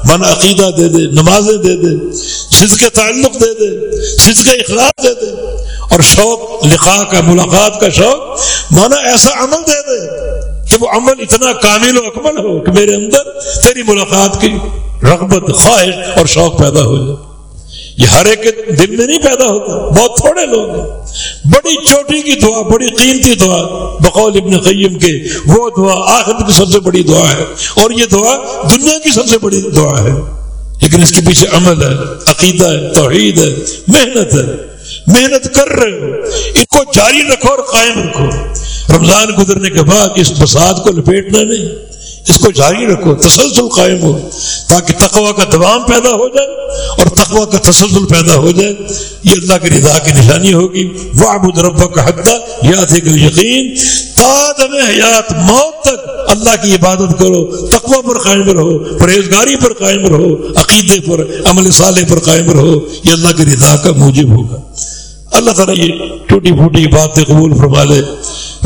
من عقیدہ دے دے، نمازیں دے دے صدق تعلق دے دے صدق اخلاق دے دے۔ اور شوق، لقاء کا، ملاقات کا شوق، مانا ایسا عمل دے دے کہ وہ عمل اتنا کامل و اکمل ہو کہ میرے اندر تیری ملاقات کی رغبت، خواہش اور شوق پیدا ہو جائے۔ یہ ہر ایک دل میں نہیں پیدا ہوتا، بہت تھوڑے لوگ ہیں۔ بڑی چوٹی کی دعا، بڑی قیمتی دعا، بقول ابن قیم کے وہ دعا آخر کی سب سے بڑی دعا ہے۔ اور یہ دعا دنیا کی سب سے بڑی دعا ہے۔ لیکن اس کے پیچھے عمل ہے، عقیدہ ہے، توحید ہے، محنت ہے۔ محنت کر رہے ہو۔ ان کو جاری رکھو اور قائم رکھو۔ رمضان گزرنے کے بعد اس فساد کو لپیٹنا نہیں۔ اس کو جاری رکھو، تسلسل قائم ہو، تاکہ تقوا کا دوام پیدا ہو جائے اور تقوا کا تسلسل پیدا ہو جائے۔ یہ اللہ کی رضا کی نشانی ہوگی۔ وہ ربا کا حقدہ یاد ہے یقین تادم حیات موت تک اللہ کی عبادت کرو تقوا پر قائم رہو، پرہیزگاری پر قائم رہو، عقیدے پر، عمل صالح پر قائم رہو۔ یہ اللہ کی رضا کا موجب ہوگا۔ اللہ تعالیٰ یہ ٹوٹی پھوٹی باتیں قبول فرما لے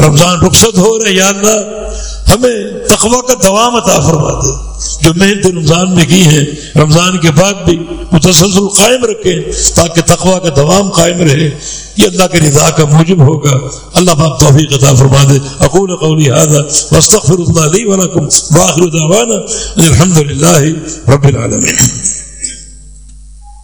رمضان رخصت ہو رہے یا اللہ، ہمیں تقوا کا دوام عطا فرما دے جو محنت رمضان میں کی ہے، رمضان کے بعد بھی متسلسل قائم رکھے تاکہ تقوا کا دوام قائم رہے۔ یہ اللہ کے رضا کا موجب ہوگا۔ اللہ پاک توفیق عطا فرما دے اقول قولی هذا واستغفر الله لي ولكم واخر دعوانا الحمد لله رب العالمين۔